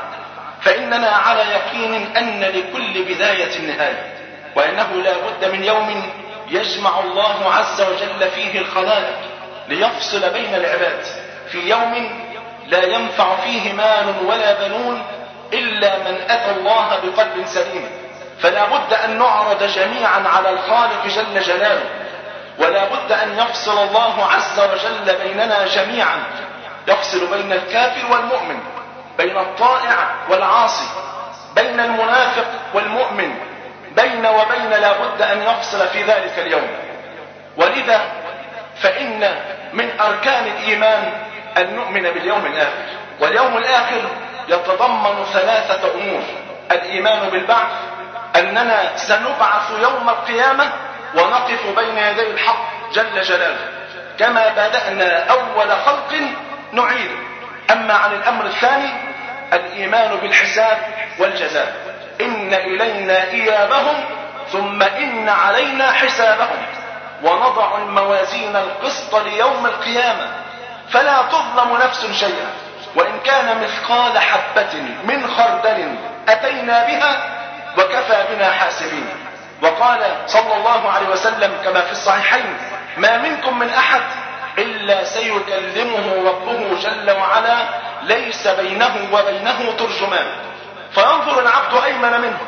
فإننا على يقين أن لكل بداية نهاية وأنه لا بد من يوم يجمع الله عز وجل فيه الخلائق ليفصل بين العباد في يوم لا ينفع فيه مال ولا بنون إلا من أتى الله بقلب سليم. فلا بد أن نعرض جميعا على الخالق جل جلاله ولا بد أن يفصل الله عز وجل بيننا جميعا. يفصل بين الكافر والمؤمن بين الطائع والعاصي بين المنافق والمؤمن بين وبين لا بد أن يفصل في ذلك اليوم. ولذا فإن من أركان الإيمان أن نؤمن باليوم الآخر. واليوم الآخر يتضمن ثلاثة أمور. الإيمان بالبعث أننا سنبعث يوم القيامة ونقف بين يدي الحق جل جلاله. كما بدأنا أول خلق نعيد. أما عن الأمر الثاني الإيمان بالحساب والجزاء. إن إلينا إيابهم ثم إن علينا حسابهم. ونضع الموازين القسط ليوم القيامة. فلا تظلم نفس شيئا. وإن كان مثقال حبة من خردل أتينا بها وكفى بنا حاسبين. وقال صلى الله عليه وسلم كما في الصحيحين ما منكم من أحد إلا سيكلمه ربه جل وعلا ليس بينه وبينه ترجمان. فينظر العبد أيمن منه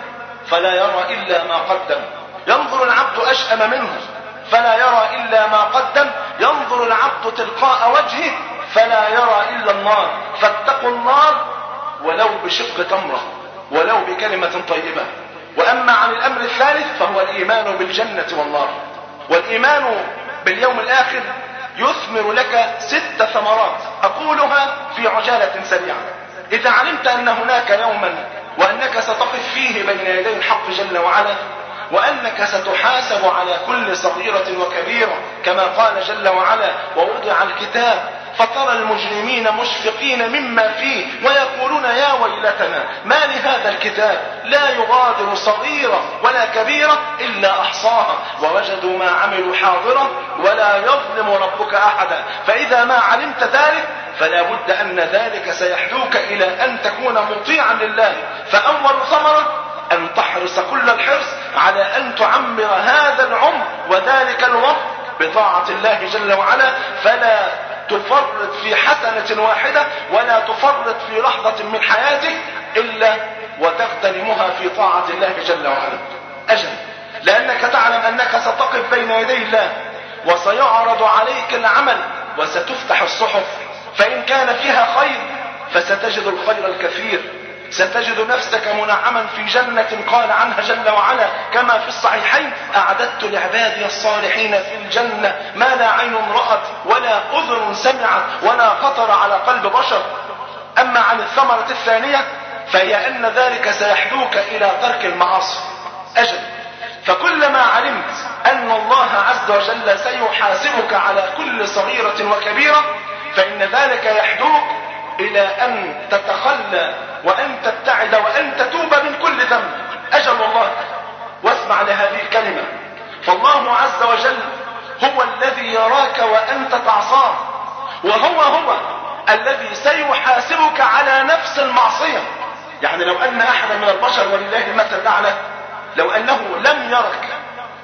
فلا يرى إلا ما قدم. ينظر العبد أشأم منه فلا يرى إلا ما قدم. ينظر العبد تلقاء وجهه فلا يرى إلا النار. فاتقوا النار ولو بشق تمرة ولو بكلمة طيبة. وأما عن الأمر الثالث فهو الإيمان بالجنة والنار. والإيمان باليوم الآخر يثمر لك ست ثمرات. أقولها في عجالة سريعة. إذا علمت أن هناك يوما وأنك ستقف فيه بين يدي الحق جل وعلا وأنك ستحاسب على كل صغيرة وكبيرة كما قال جل وعلا ووضع الكتاب فترى المجرمين مشفقين مما فيه ويقولون يا ويلتنا ما لهذا الكتاب؟ لا يغادر صغيرة ولا كبيرة إلا أحصاها ووجدوا ما عملوا حاضرة ولا يظلم ربك أحدا فإذا ما علمت ذلك فلا بد أن ذلك سيحدوك إلى أن تكون مطيعا لله فأول ثمرة أن تحرص كل الحرص على أن تعمر هذا العمر وذلك الوقت بطاعة الله جل وعلا فلا تفرط في حسنة واحدة ولا تفرط في لحظة من حياتك إلا وتغتنمها في طاعة الله جل وعلا. أجل. لأنك تعلم أنك ستقف بين يدي الله وسيعرض عليك العمل وستفتح الصحف. فإن كان فيها خير فستجد الخير الكثير. ستجد نفسك منعما في جنة قال عنها جل وعلا كما في الصحيحين أعددت لعبادي الصالحين في الجنة ما لا عين رأت ولا أذن سمعت ولا خطر على قلب بشر. أما عن الثمرة الثانية فهي أن ذلك سيحدوك إلى ترك المعاصي. أجل. فكلما علمت أن الله عز وجل سيحاسبك على كل صغيرة وكبيرة فإن ذلك يحدوك إلى أن تتخلى وأن تبتعد وأن تتوب من كل ذنب. أجل الله واسمع لهذه الكلمة. فالله عز وجل هو الذي يراك وأنت تعصاه. وهو هو الذي سيحاسبك على نفس المعصية. يعني لو أن أحدا من البشر ولله المثل الأعلى لو أنه لم يرك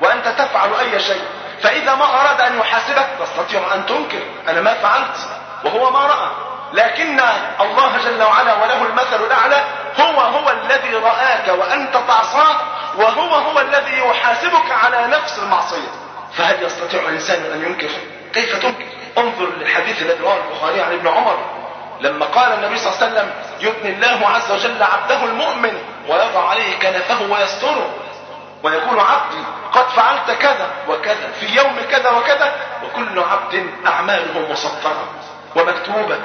وأنت تفعل أي شيء فإذا ما أراد أن يحاسبك تستطيع أن تنكر. أنا ما فعلت وهو ما رأى. لكن الله جل وعلا وله المثل الأعلى هو هو الذي رآك وأنت تعصاه وهو هو الذي يحاسبك على نفس المعصية. فهل يستطيع الإنسان أن ينكر؟ كيف تنكر؟ انظر للحديث الذي رواه البخاري عن ابن عمر لما قال النبي صلى الله عليه وسلم يثني الله عز وجل عبده المؤمن ويضع عليه كنفه ويستره. ويقول عبدي قد فعلت كذا وكذا في يوم كذا وكذا وكل عبد أعماله مسطرة ومكتوبة.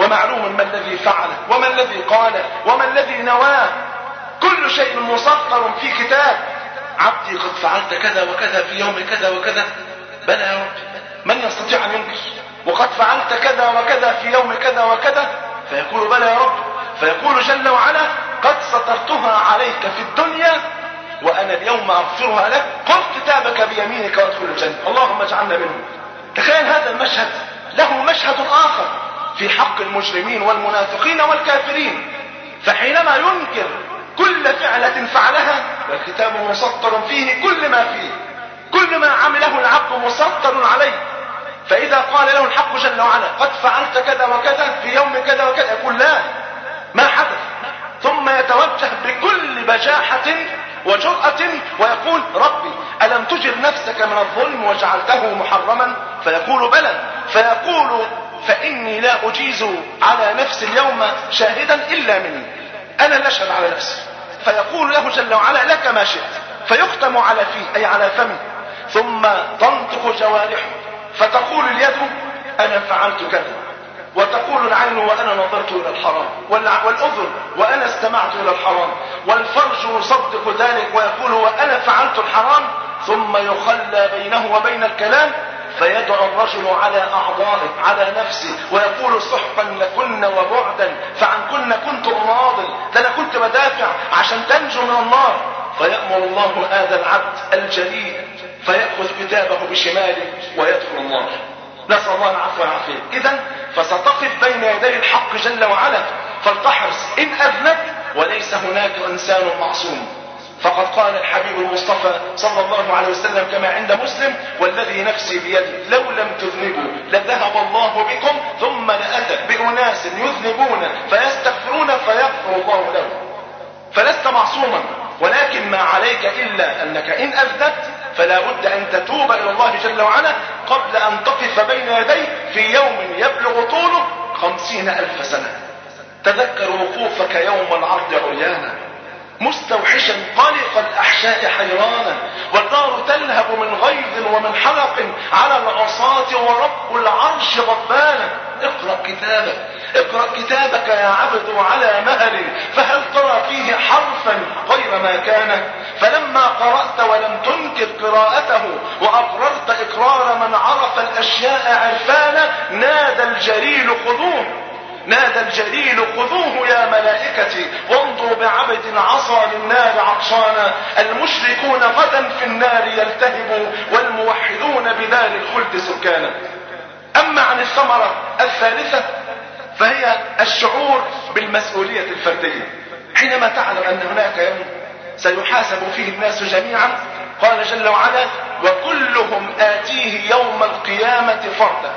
ومعلوم ما الذي فعله وما الذي قاله وما الذي نواه كل شيء مسطر في كتاب. عبدي قد فعلت كذا وكذا في يوم كذا وكذا. بلى يا رب. من يستطيع أن ينكر؟ وقد فعلت كذا وكذا في يوم كذا وكذا. فيقول بلى يا رب. فيقول جل وعلا قد سترتها عليك في الدنيا وأنا اليوم أغفرها لك. خذ كتابك بيمينك وأدخل الجنة. اللهم اجعلنا منهم. تخيل هذا المشهد. له مشهد آخر. في حق المجرمين والمنافقين والكافرين فحينما ينكر كل فعلة فعلها والكتاب مسطر فيه كل ما فيه كل ما عمله العبد مسطر عليه. فإذا قال له الحق جل وعلا قد فعلت كذا وكذا في يوم كذا وكذا يقول لا ما حدث ثم يتوجه بكل بجاحة وجرأة ويقول ربي ألم تجر نفسك من الظلم وجعلته محرما؟ فيقول بلى فيقول فإني لا أجيز على نفسي اليوم شاهدا إلا مني. أنا لا أشهد على نفسي. فيقول له جل وعلا لك ما شئت. فيختم على فيه أي على فمه ثم تنطق جوارحه. فتقول اليد أنا فعلت كذا. وتقول العين وأنا نظرت إلى الحرام. والأذن وأنا استمعت إلى الحرام. والفرج يصدق ذلك ويقول وأنا فعلت الحرام. ثم يخلى بينه وبين الكلام فيدعو الرجل على أعضائه على نفسه ويقول سحقا لكن وبعدا فعن كن كنت أناضل ده أنا كنت بدافع عشان تنجو من النار. فيأمر الله هذا العبد الجليل فيأخذ كتابه بشماله ويدخل النار. نسأل الله العفو والعافية. إذا فستقف بين يدي الحق جل وعلا فلتحرص إن أذنبت وليس هناك إنسان معصوم. فقد قال الحبيب المصطفى صلى الله عليه وسلم كما عند مسلم والذي نفسي بيده لو لم تذنبوا لذهب الله بكم ثم لأتى بأناس يذنبون فيستغفرون فيغفر الله لهم. فلست معصوما ولكن ما عليك إلا أنك إن أذنبت فلا بد أن تتوب إلى الله جل وعلا قبل أن تقف بين يديه في يوم يبلغ طوله خمسين ألف سنة. تذكر وقوفك يوم العرض عريانا. مستوحشا قلق الأحشاء حيرانا والنار تلهب من غيظ ومن حلق على العصاة ورب العرش غضبانا اقرأ كتابك اقرأ كتابك يا عبد على مهل فهل ترى فيه حرفا غير ما كان؟ فلما قرأت ولم تنكر قراءته وأقررت إقرار من عرف الأشياء عرفانا نادى الجليل خذوه نادى الجليل خذوه يا ملائكتي وانظروا بعبد عصى للنار عطشانا المشركون غدا في النار يلتهبوا والموحدون بدار الخلد سكانا. أما عن الثمرة الثالثة فهي الشعور بالمسؤولية الفردية. حينما تعلم أن هناك يوم سيحاسب فيه الناس جميعا قال جل وعلا وكلهم آتيه يوم القيامة فردا.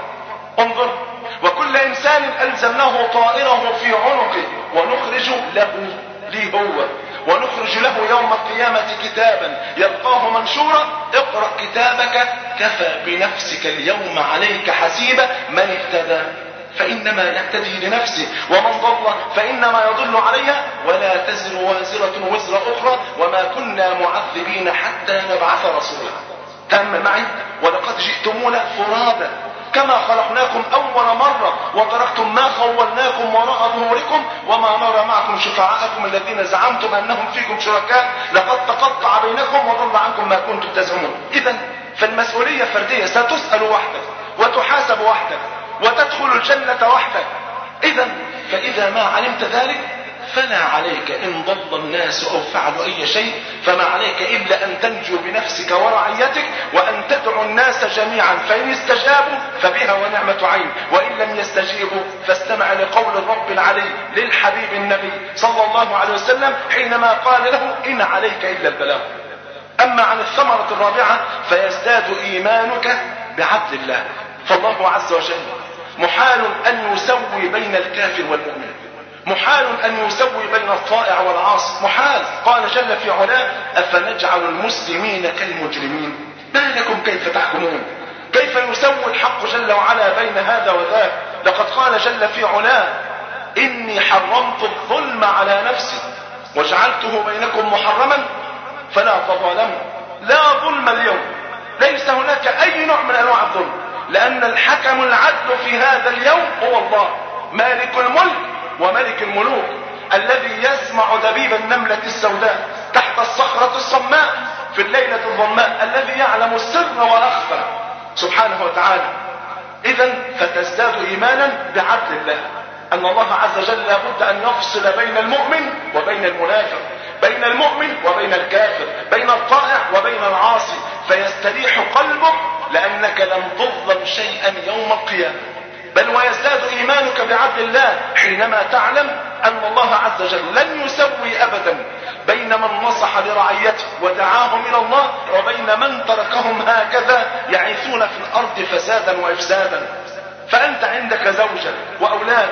انظر وكل إنسان ألزمناه طائره في عنقه ونخرج له لي هو ونخرج له يوم القيامة كتابا. يلقاه منشورا اقرأ كتابك كفى بنفسك اليوم عليك حسيبا. من اهتدى؟ فإنما يهتدي لنفسه. ومن ضل؟ فإنما يضل عليها. ولا تزر وازرة وزر أخرى. وما كنا معذبين حتى نبعث رسولا. تأمل معي. ولقد جئتمونا فرادا. كما خلقناكم أول مرة وتركتم ما خولناكم وراء ظهوركم وما نرى معكم شفعاءكم الذين زعمتم أنهم فيكم شركاء. لقد تقطع بينكم وضل عنكم ما كنتم تزعمون. إذا فالمسؤولية فردية. ستسأل وحدك وتحاسب وحدك وتدخل الجنة وحدك. إذا فإذا ما علمت ذلك فلا عليك إن ضل الناس أو فعلوا أي شيء فما عليك إلا أن تنجو بنفسك ورعيتك وأن تدعو الناس جميعا فإن استجابوا فبها ونعمة عين وإن لم يستجيبوا فاستمع لقول الرب العلي للحبيب النبي صلى الله عليه وسلم حينما قال له إن عليك إلا البلاغ. أما عن الثمرة الرابعة فيزداد إيمانك بعدل الله. فالله عز وجل محال أن يسوي بين الكافر والمؤمن. محال أن يسوي بين الطائع والعاصي محال. قال جل في علاه أفنجعل المسلمين كالمجرمين. ما لكم كيف تحكمون؟ كيف يسوي الحق جل وعلا بين هذا وذاك؟ لقد قال جل في علاه إني حرمت الظلم على نفسي وجعلته بينكم محرما فلا تظالموا لا ظلم اليوم. ليس هناك أي نوع من أنواع الظلم. لأن الحكم العدل في هذا اليوم هو الله. مالك الملك وملك الملوك الذي يسمع دبيب النملة السوداء تحت الصخرة الصماء في الليلة الظلماء الذي يعلم السر وأخفى سبحانه وتعالى. إذا فتزداد إيمانا بعدل الله. أن الله عز وجل لابد أن يفصل بين المؤمن وبين المنافق بين المؤمن وبين الكافر بين الطائع وبين العاصي. فيستريح قلبك لأنك لم تظلم شيئا يوم القيامة. بل ويزداد إيمانك بعدل الله حينما تعلم أن الله عز وجل لن يسوي أبدا بين من نصح لرعيته ودعاهم إلى الله وبين من تركهم هكذا يعيثون في الأرض فسادا وإفسادا. فأنت عندك زوجة وأولاد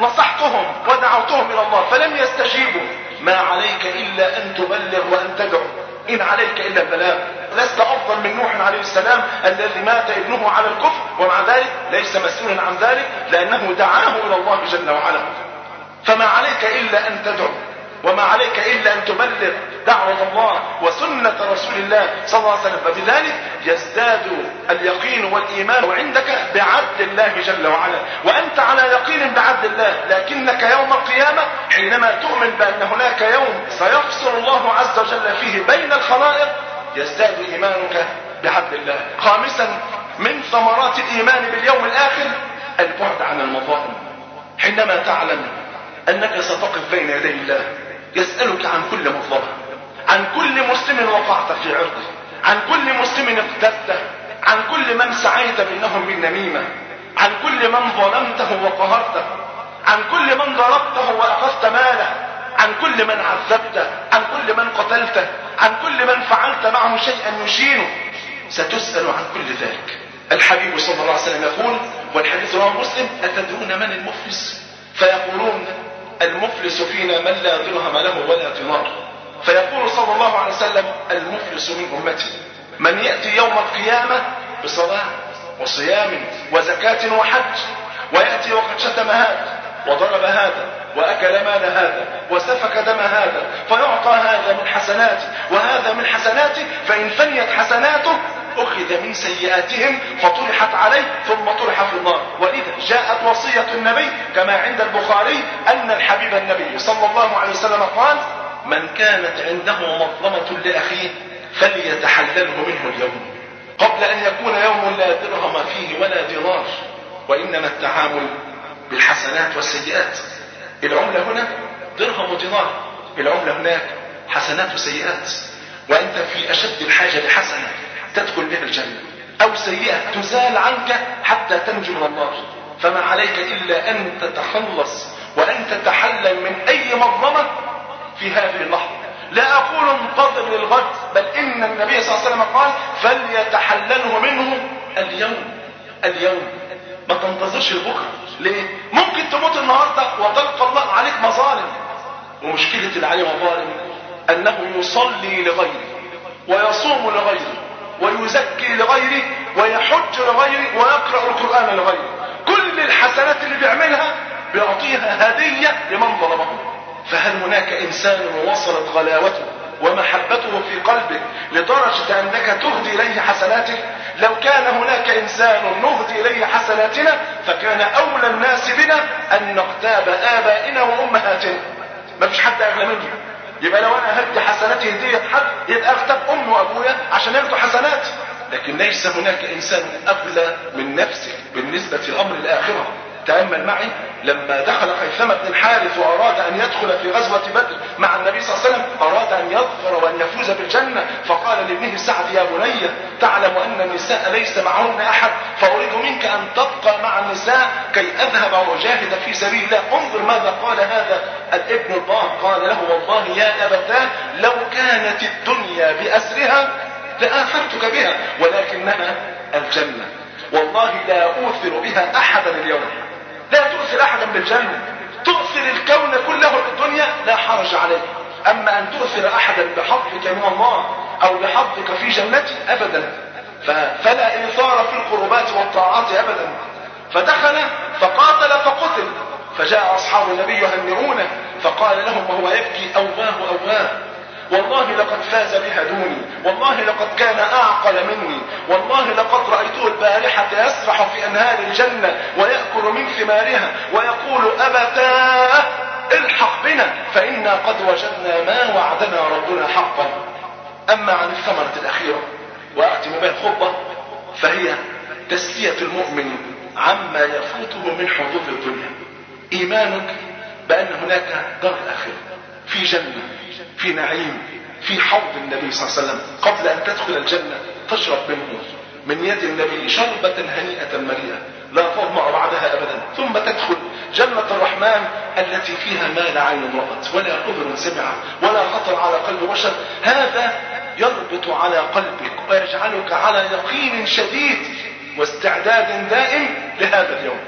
نصحتهم ودعوتهم إلى الله فلم يستجيبوا. ما عليك إلا أن تبلغ وأن تدعو. إن عليك إلا البلاغ. لست أفضل من نوح عليه السلام الذي مات ابنه على الكفر ومع ذلك ليس مسؤولا عن ذلك لأنه دعاه إلى الله جل وعلا. فما عليك إلا أن تدعو وما عليك إلا أن تبلغ دعوة الله وسنة رسول الله صلى الله عليه وسلم. فبذلك يزداد اليقين والإيمان عندك بعدل الله جل وعلا. وأنت على يقين بعدل الله لكنك يوم القيامة حينما تؤمن بأن هناك يوم سيفصل الله عز وجل فيه بين الخلائق يزداد إيمانك بعدل الله. خامسا من ثمرات الإيمان باليوم الآخر البعد عن المظالم. حينما تعلم أنك ستقف بين يدي الله يسألك عن كل مظلمة. عن كل مسلم وقعت في عرضه عن كل مسلم اقتدته عن كل من سعيت بينهم بالنميمة عن كل من ظلمته وقهرته عن كل من ضربته وأخذت ماله عن كل من عذبته عن كل من قتلته عن كل من فعلت معه شيئا يشينه. ستسأل عن كل ذلك. الحبيب صلى الله عليه وسلم يقول والحديث رواه مسلم أتدرون من المفلس؟ فيقولون المفلس فينا من لا درهم له ولا دينار. فيقول صلى الله عليه وسلم المفلس من أمتي من يأتي يوم القيامة بصلاة وصيام وزكاة وحج ويأتي وقد شتم هذا وضرب هذا وأكل مال هذا وسفك دم هذا فيعطى هذا من حسناته وهذا من حسناته فإن فنيت حسناته أخذ من سيئاتهم فطرحت عليه ثم طرح في النار. ولذا جاءت وصية النبي كما عند البخاري أن الحبيب النبي صلى الله عليه وسلم قال من كانت عنده مظلمة لأخيه فليتحلله منه اليوم. قبل أن يكون يوم لا درهم فيه ولا دينار. وإنما التعامل بالحسنات والسيئات. العملة هنا درهم ودينار. العملة هناك حسنات وسيئات. وأنت في أشد الحاجة لحسنة تدخل بها الجنة. أو سيئة تزال عنك حتى تنجو من النار. فما عليك إلا أن تتخلص وأن تتحلل من أي مظلمة في هذه اللحظة. لا أقول انتظر للغد بل إن النبي صلى الله عليه وسلم قال فليتحلله منه اليوم. اليوم. ما تنتظرش لبكرة. ليه؟ ممكن تموت النهاردة وتلقى الله عليك مظالم. ومشكلة اللي عليه مظالم أنه يصلي لغيره ويصوم لغيره ويزكي لغيره ويحج لغيره ويقرأ القرآن لغيره. كل الحسنات اللي بيعملها بيعطيها هدية لمن ظلمه. فهل هناك إنسان وصلت غلاوته ومحبته في قلبك لدرجة أنك تهدي إليه حسناتك لو كان هناك إنسان نهدي إليه حسناتنا فكان أولى الناس بنا أن نغتاب آبائنا وأمهاتنا. ما فيش حد أغلى منه يبقى لو أنا هدي حسناتي هدية حد يبقى أغتاب امي وأبويا عشان ياخدوا حسناتي لكن ليس هناك إنسان اغلى من نفسك بالنسبة لأمر الآخرة. تأمل معي لما دخل خيثمة بن الحارث وأراد أن يدخل في غزوة بدر مع النبي صلى الله عليه وسلم أراد أن يظفر وأن يفوز بالجنة فقال لابنه سعد يا بني تعلم أن النساء ليس معهن أحد فأريد منك أن تبقى مع النساء كي أذهب وأجاهد في سبيل الله انظر ماذا قال هذا. الابن البار قال له والله يا أبتاه لو كانت الدنيا بأسرها لآثرتك بها ولكنها الجنة والله لا أوثر بها أحدا اليوم. لا تؤثر أحدا بالجنة. تؤثر الكون كله بالدنيا لا حرج عليك. أما أن تؤثر أحدا بحظك من الله أو بحظك في جنتي أبدا. فلا إيثار في القربات والطاعات أبدا. فدخل فقاتل فقتل. فجاء أصحاب النبي يهنئونه فقال لهم وهو يبكي أواه أواه. والله لقد فاز بها دوني. والله لقد كان أعقل مني. والله لقد رأيته البارحة يسرح في أنهار الجنة ويأكل من ثمارها ويقول أبتاه الحق بنا فإنا قد وجدنا ما وعدنا ربنا حقا. أما عن الثمرة الأخيرة وأختم بها الخطبة فهي تسلية المؤمن عما يفوته من حظوظ الدنيا. إيمانك بأن هناك دار آخرة في جنة. في نعيم في حوض النبي صلى الله عليه وسلم قبل أن تدخل الجنة تشرب منه. من يد النبي شربة هنيئة مريئة لا تظمأ بعدها أبدا. ثم تدخل جنة الرحمن التي فيها ما لا عين رأت ولا أذن سمعت ولا خطر على قلب بشر. هذا يربط على قلبك ويجعلك على يقين شديد واستعداد دائم لهذا اليوم.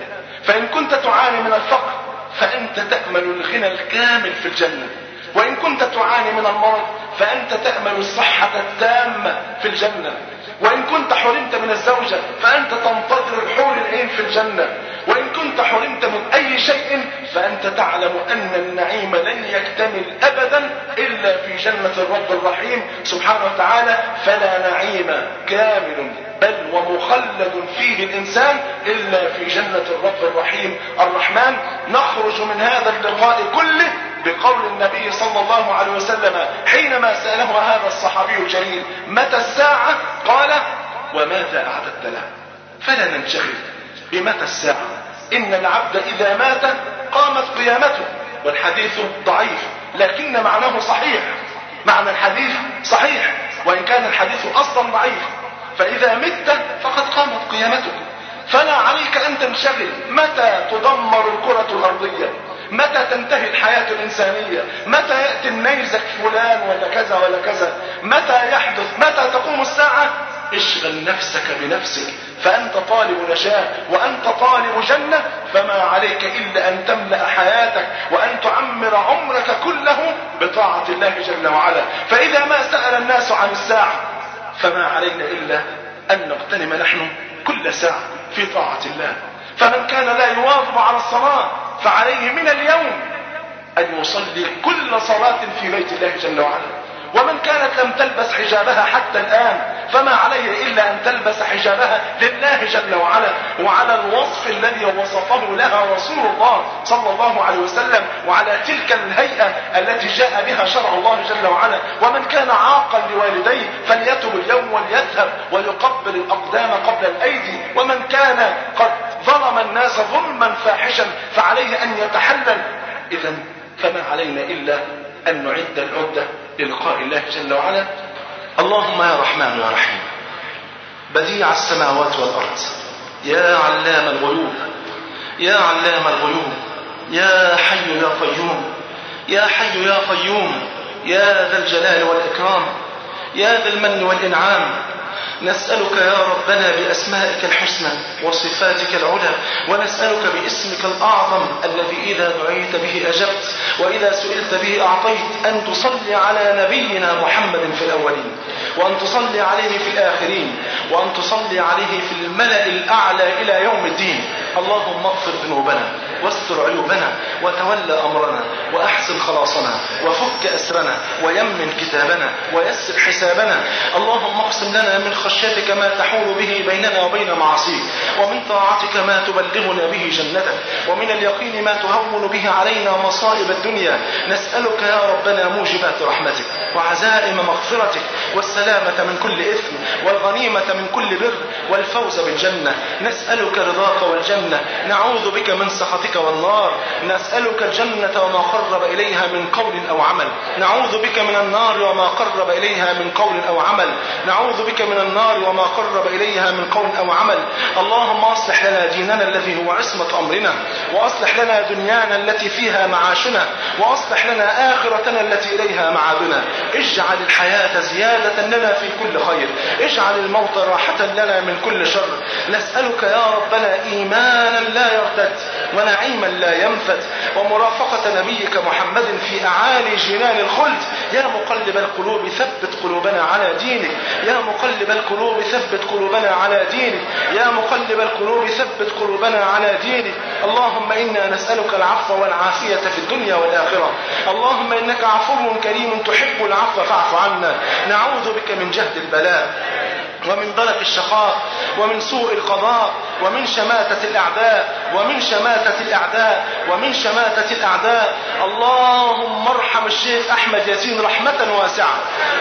فإن كنت تعاني من الفقر فأنت تأمل الغنى الكامل في الجنة. وإن كنت تعاني من المرض فأنت تأمل الصحة التامة في الجنة. وإن كنت حرمت من الزوجة فأنت تنتظر الحور العين في الجنة. وإن كنت حرمت من أي شيء فأنت تعلم أن النعيم لن يكتمل أبدا إلا في جنة الرب الرحيم سبحانه وتعالى. فلا نعيم كامل بل ومخلد فيه الإنسان إلا في جنة الرب الرحيم الرحمن. نخرج من هذا اللقاء كله بقول النبي صلى الله عليه وسلم حينما سأله هذا الصحابي الجليل متى الساعة؟ قال وماذا أعددت له فلا ننشغل بمتى الساعة؟ إن العبد إذا مات قامت قيامته. والحديث ضعيف لكن معناه صحيح. معنى الحديث صحيح وإن كان الحديث أصلا ضعيف. فإذا مت فقد قامت قيامتك فلا عليك أن تنشغل. متى تدمر الكرة الأرضية؟ متى تنتهي الحياة الإنسانية؟ متى يأتي النيزك فلان ولا كذا ولا كذا؟ متى يحدث؟ متى تقوم الساعة؟ اشغل نفسك بنفسك فأنت طالب نجاة وأنت طالب جنة فما عليك إلا أن تملأ حياتك وأن تعمر عمرك كله بطاعة الله جل وعلا. فإذا ما سأل الناس عن الساعة فما علينا إلا أن نغتنم نحن كل ساعة في طاعة الله. فمن كان لا يواظب على الصلاة فعليه من اليوم أن يصلي كل صلاة في بيت الله جل وعلا. ومن كانت لم تلبس حجابها حتى الآن فما عليه إلا أن تلبس حجابها لله جل وعلا وعلى الوصف الذي وصفه لها رسول الله صلى الله عليه وسلم وعلى تلك الهيئة التي جاء بها شرع الله جل وعلا. ومن كان عاقا لوالديه فليتب اليوم وليذهب ويقبل الأقدام قبل الأيدي. ومن كان قد ظلم الناس ظلما فاحشا فعليه أن يتحلل. إذا فما علينا إلا أن نعد العدة. للقاء الله جل وعلا. اللهم يا رحمن يا رحيم. بديع السماوات والأرض. يا علام الغيوب. يا علام الغيوب. يا حي يا قيوم. يا حي يا قيوم. يا ذا الجلال والإكرام. يا ذا المن والإنعام. نسألك يا ربنا بأسمائك الحسنى وصفاتك العلى ونسألك باسمك الأعظم الذي إذا دعيت به أجبت وإذا سئلت به أعطيت أن تصلي على نبينا محمد في الأولين وأن تصلي عليه في الآخرين وأن تصلي عليه في الملأ الأعلى إلى يوم الدين. اللهم اغفر ذنوبنا. واستر عيوبنا وتول أمرنا وأحسن خلاصنا وفك أسرنا ويمن كتابنا ويسر حسابنا. اللهم اقسم لنا من خشيتك ما تحول به بيننا وبين معاصيك ومن طاعتك ما تبلغنا به جنتك ومن اليقين ما تهون به علينا مصائب الدنيا. نسألك يا ربنا موجبات رحمتك وعزائم مغفرتك والسلامة من كل إثم والغنيمة من كل بر والفوز بالجنة. نسألك رضاك والجنة. نعوذ بك من سخطك والنار نسألك الجنة وما قرب إليها من قول أو عمل. نعوذ بك من النار وما قرب إليها من قول أو عمل. نعوذ بك من النار وما قرب إليها من قول أو عمل. اللهم أصلح لنا ديننا الذي هو عصمة أمرنا وأصلح لنا دنيانا التي فيها معاشنا وأصلح لنا آخرتنا التي إليها معادنا. اجعل الحياة زيادة لنا في كل خير. اجعل الموت راحة لنا من كل شر. نسألك يا ربنا إيمانا لا يرتد ونعيما لا ينفد. ومرافقة نبيك محمد في أعالي جنان الخلد. يا مقلب القلوب ثبت قلوبنا على دينك. يا مقلب القلوب ثبت قلوبنا على دينك. يا مقلب القلوب ثبت قلوبنا على دينك. اللهم إنا نسألك العفو والعافية في الدنيا والآخرة. اللهم إنك عفو كريم تحب العفو فاعف عنا. نعوذ بك من جهد البلاء ومن ضلق الشقاء ومن سوء القضاء ومن شماتة الأعداء ومن شماتة الأعداء ومن شماتة الأعداء. اللهم ارحم الشيخ أحمد ياسين رحمة واسعة.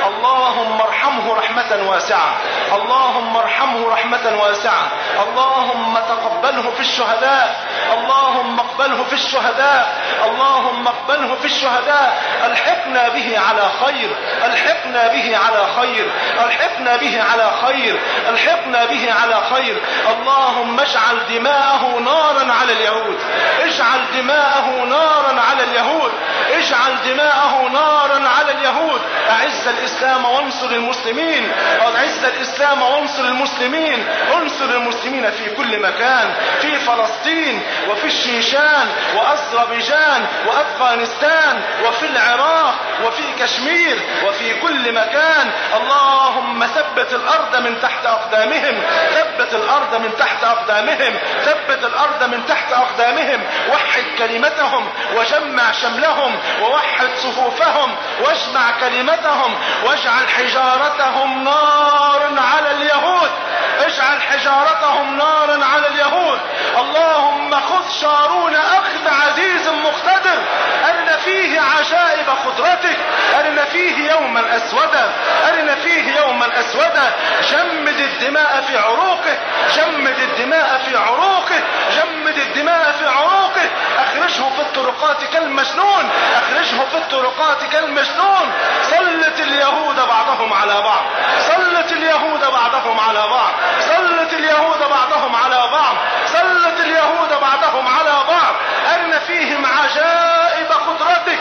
اللهم ارحمه رحمة واسعة. اللهم ارحمه رحمة واسعة. اللهم تقبله في الشهداء. اللهم اقبله في الشهداء. اللهم اقبله في الشهداء. ألحقنا به على خير. ألحقنا به على خير. ألحقنا به على خير. ألحقنا به على خير. اللهم اجعل دماءه نارا على اليهود. اجعل دماءه نارا على اليهود. اجعل دماءه نارا على اليهود. أعز الإسلام وانصر المسلمين. أعز الإسلام وانصر المسلمين. انصر المسلمين في كل مكان في فلسطين وفي الشيشان وأذربيجان وأفغانستان وفي العراق وفي كشمير وفي كل مكان. اللهم ثبت الأرض من تحت أقدامهم. ثبت الأرض من تحت أقدامهم. ثبت الأرض من تحت أقدامهم. وحد كلمتهم وجمع شملهم. ووحد صفوفهم واجمع كلمتهم واجعل حجارتهم نارا على اليهود. اجعل حجارتهم نارا على اليهود. اللهم خذ شارون أخذ عزيز مقتدر ارنا فيه عجائب قدرتك ارنا فيه يوما اسودا ارنا فيه يوما اسودا جمد الدماء في عروقه جمد الدماء في عروقه جمد الدماء في عروقه. أخرجه في الطرقات كالمجنون أخرجه في الطرقات كالمجنون. سلت اليهود بعضهم على بعض سلت اليهود بعضهم على بعض سلت اليهود بعضهم على بعض سلت اليهود بعضهم على بعض ارنا فيهم عجائب قدرتك.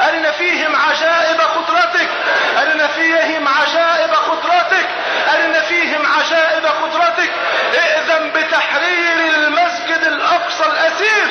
أرنا فيهم عجائب قدرتك. أرنا فيهم عجائب قدرتك. أرنا فيهم عجائب قدرتك. ائذن بتحرير المسجد الأقصى الأسير.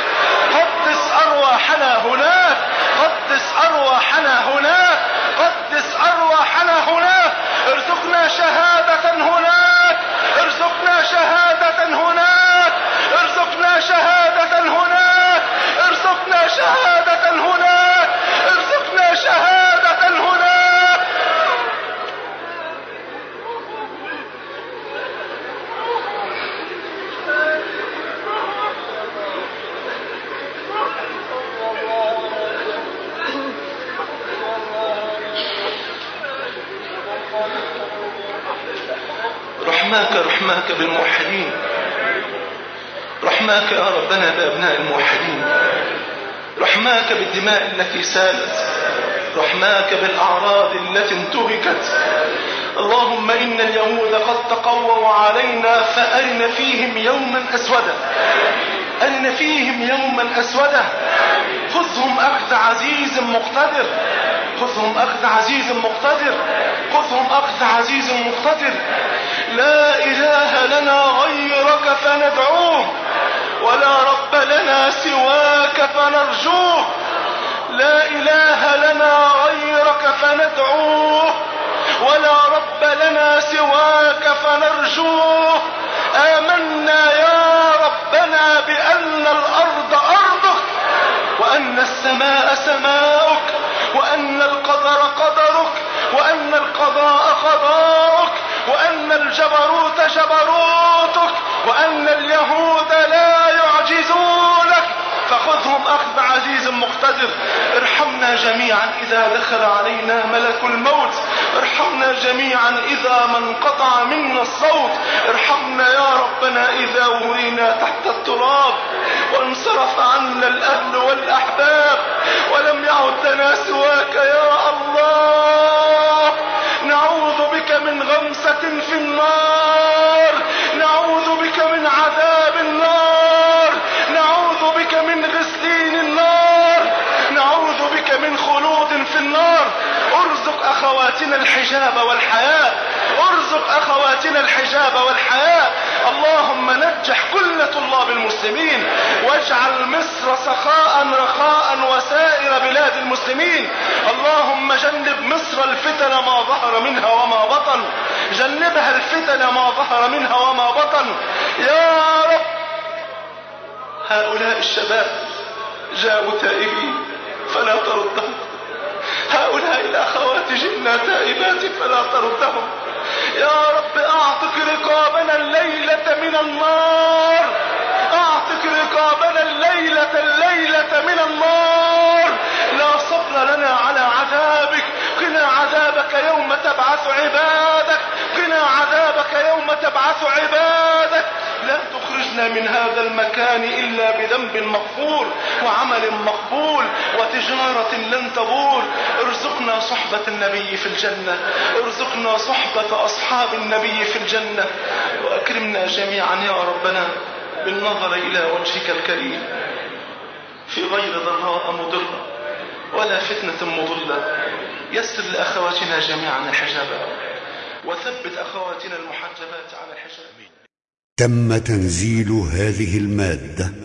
قدس أرواحنا هناك. قدس أرواحنا هناك. قدس أرواحنا هناك. ارزقنا شهادة هناك ارزقنا شهادة هناك ارزقنا شهادة هناك ارزقنا شهادة هناك ارزقنا شهادة هناك رحماك رحماك بالموحدين رحماك يا ربنا بأبناء الموحدين رحماك بالدماء التي سالت رحماك بالأعراض التي انتهكت. اللهم إن اليهود قد تقووا علينا فأرن فيهم يوما أسودا. أرن فيهم يوما أسودا. خذهم أخذ عزيز مقتدر. خذهم أخذ عزيز مقتدر. خذهم أخذ عزيز مقتدر. لا إله لنا غيرك فندعوه. ولا رب لنا سواك فنرجوه. لا إله لنا غيرك فندعوه ولا رب لنا سواك فنرجوه. آمنا يا ربنا بأن الأرض أرضك وأن السماء سماؤك وأن القدر قدرك وأن القضاء قضاءك وأن الجبروت جبروتك وأن اليهود لا يعجزونك. فخذهم أخذ عزيز مقتدر. ارحمنا جميعا إذا دخل علينا ملك الموت. ارحمنا جميعا إذا ما انقطع منا الصوت. ارحمنا يا ربنا إذا ورينا تحت التراب. وانصرف عنا الأهل والأحباب. الحجاب والحياء ارزق أخواتنا الحجاب والحياء اللهم نجح كل طلاب المسلمين. واجعل مصر سخاء رخاء وسائر بلاد المسلمين. اللهم جنب مصر الفتن ما ظهر منها وما بطن. جنبها الفتن ما ظهر منها وما بطن. يا رب. هؤلاء الشباب جاءوا تائبين. فلا تردهم هؤلاء الأخوات جئنا تائبات فلا تردهم يا رب أعتق رقابنا الليلة من النار. أعتق رقابنا الليلة الليلة من النار. لا صبر لنا على عذابك. قنا عذابك يوم تبعث عبادك. قنا عذابك يوم تبعث عبادك. لا تخرجنا خرجنا من هذا المكان إلا بذنب مغفور وعمل مقبول وتجارة لن تبور ارزقنا صحبة النبي في الجنة. ارزقنا صحبة أصحاب النبي في الجنة. وأكرمنا جميعا يا ربنا بالنظر إلى وجهك الكريم. في غير ضراء مضرة ولا فتنة مضلة. يسر لأخواتنا جميعا الحجاب وثبت أخواتنا المحجبات على الحجاب. تم تنزيل هذه المادة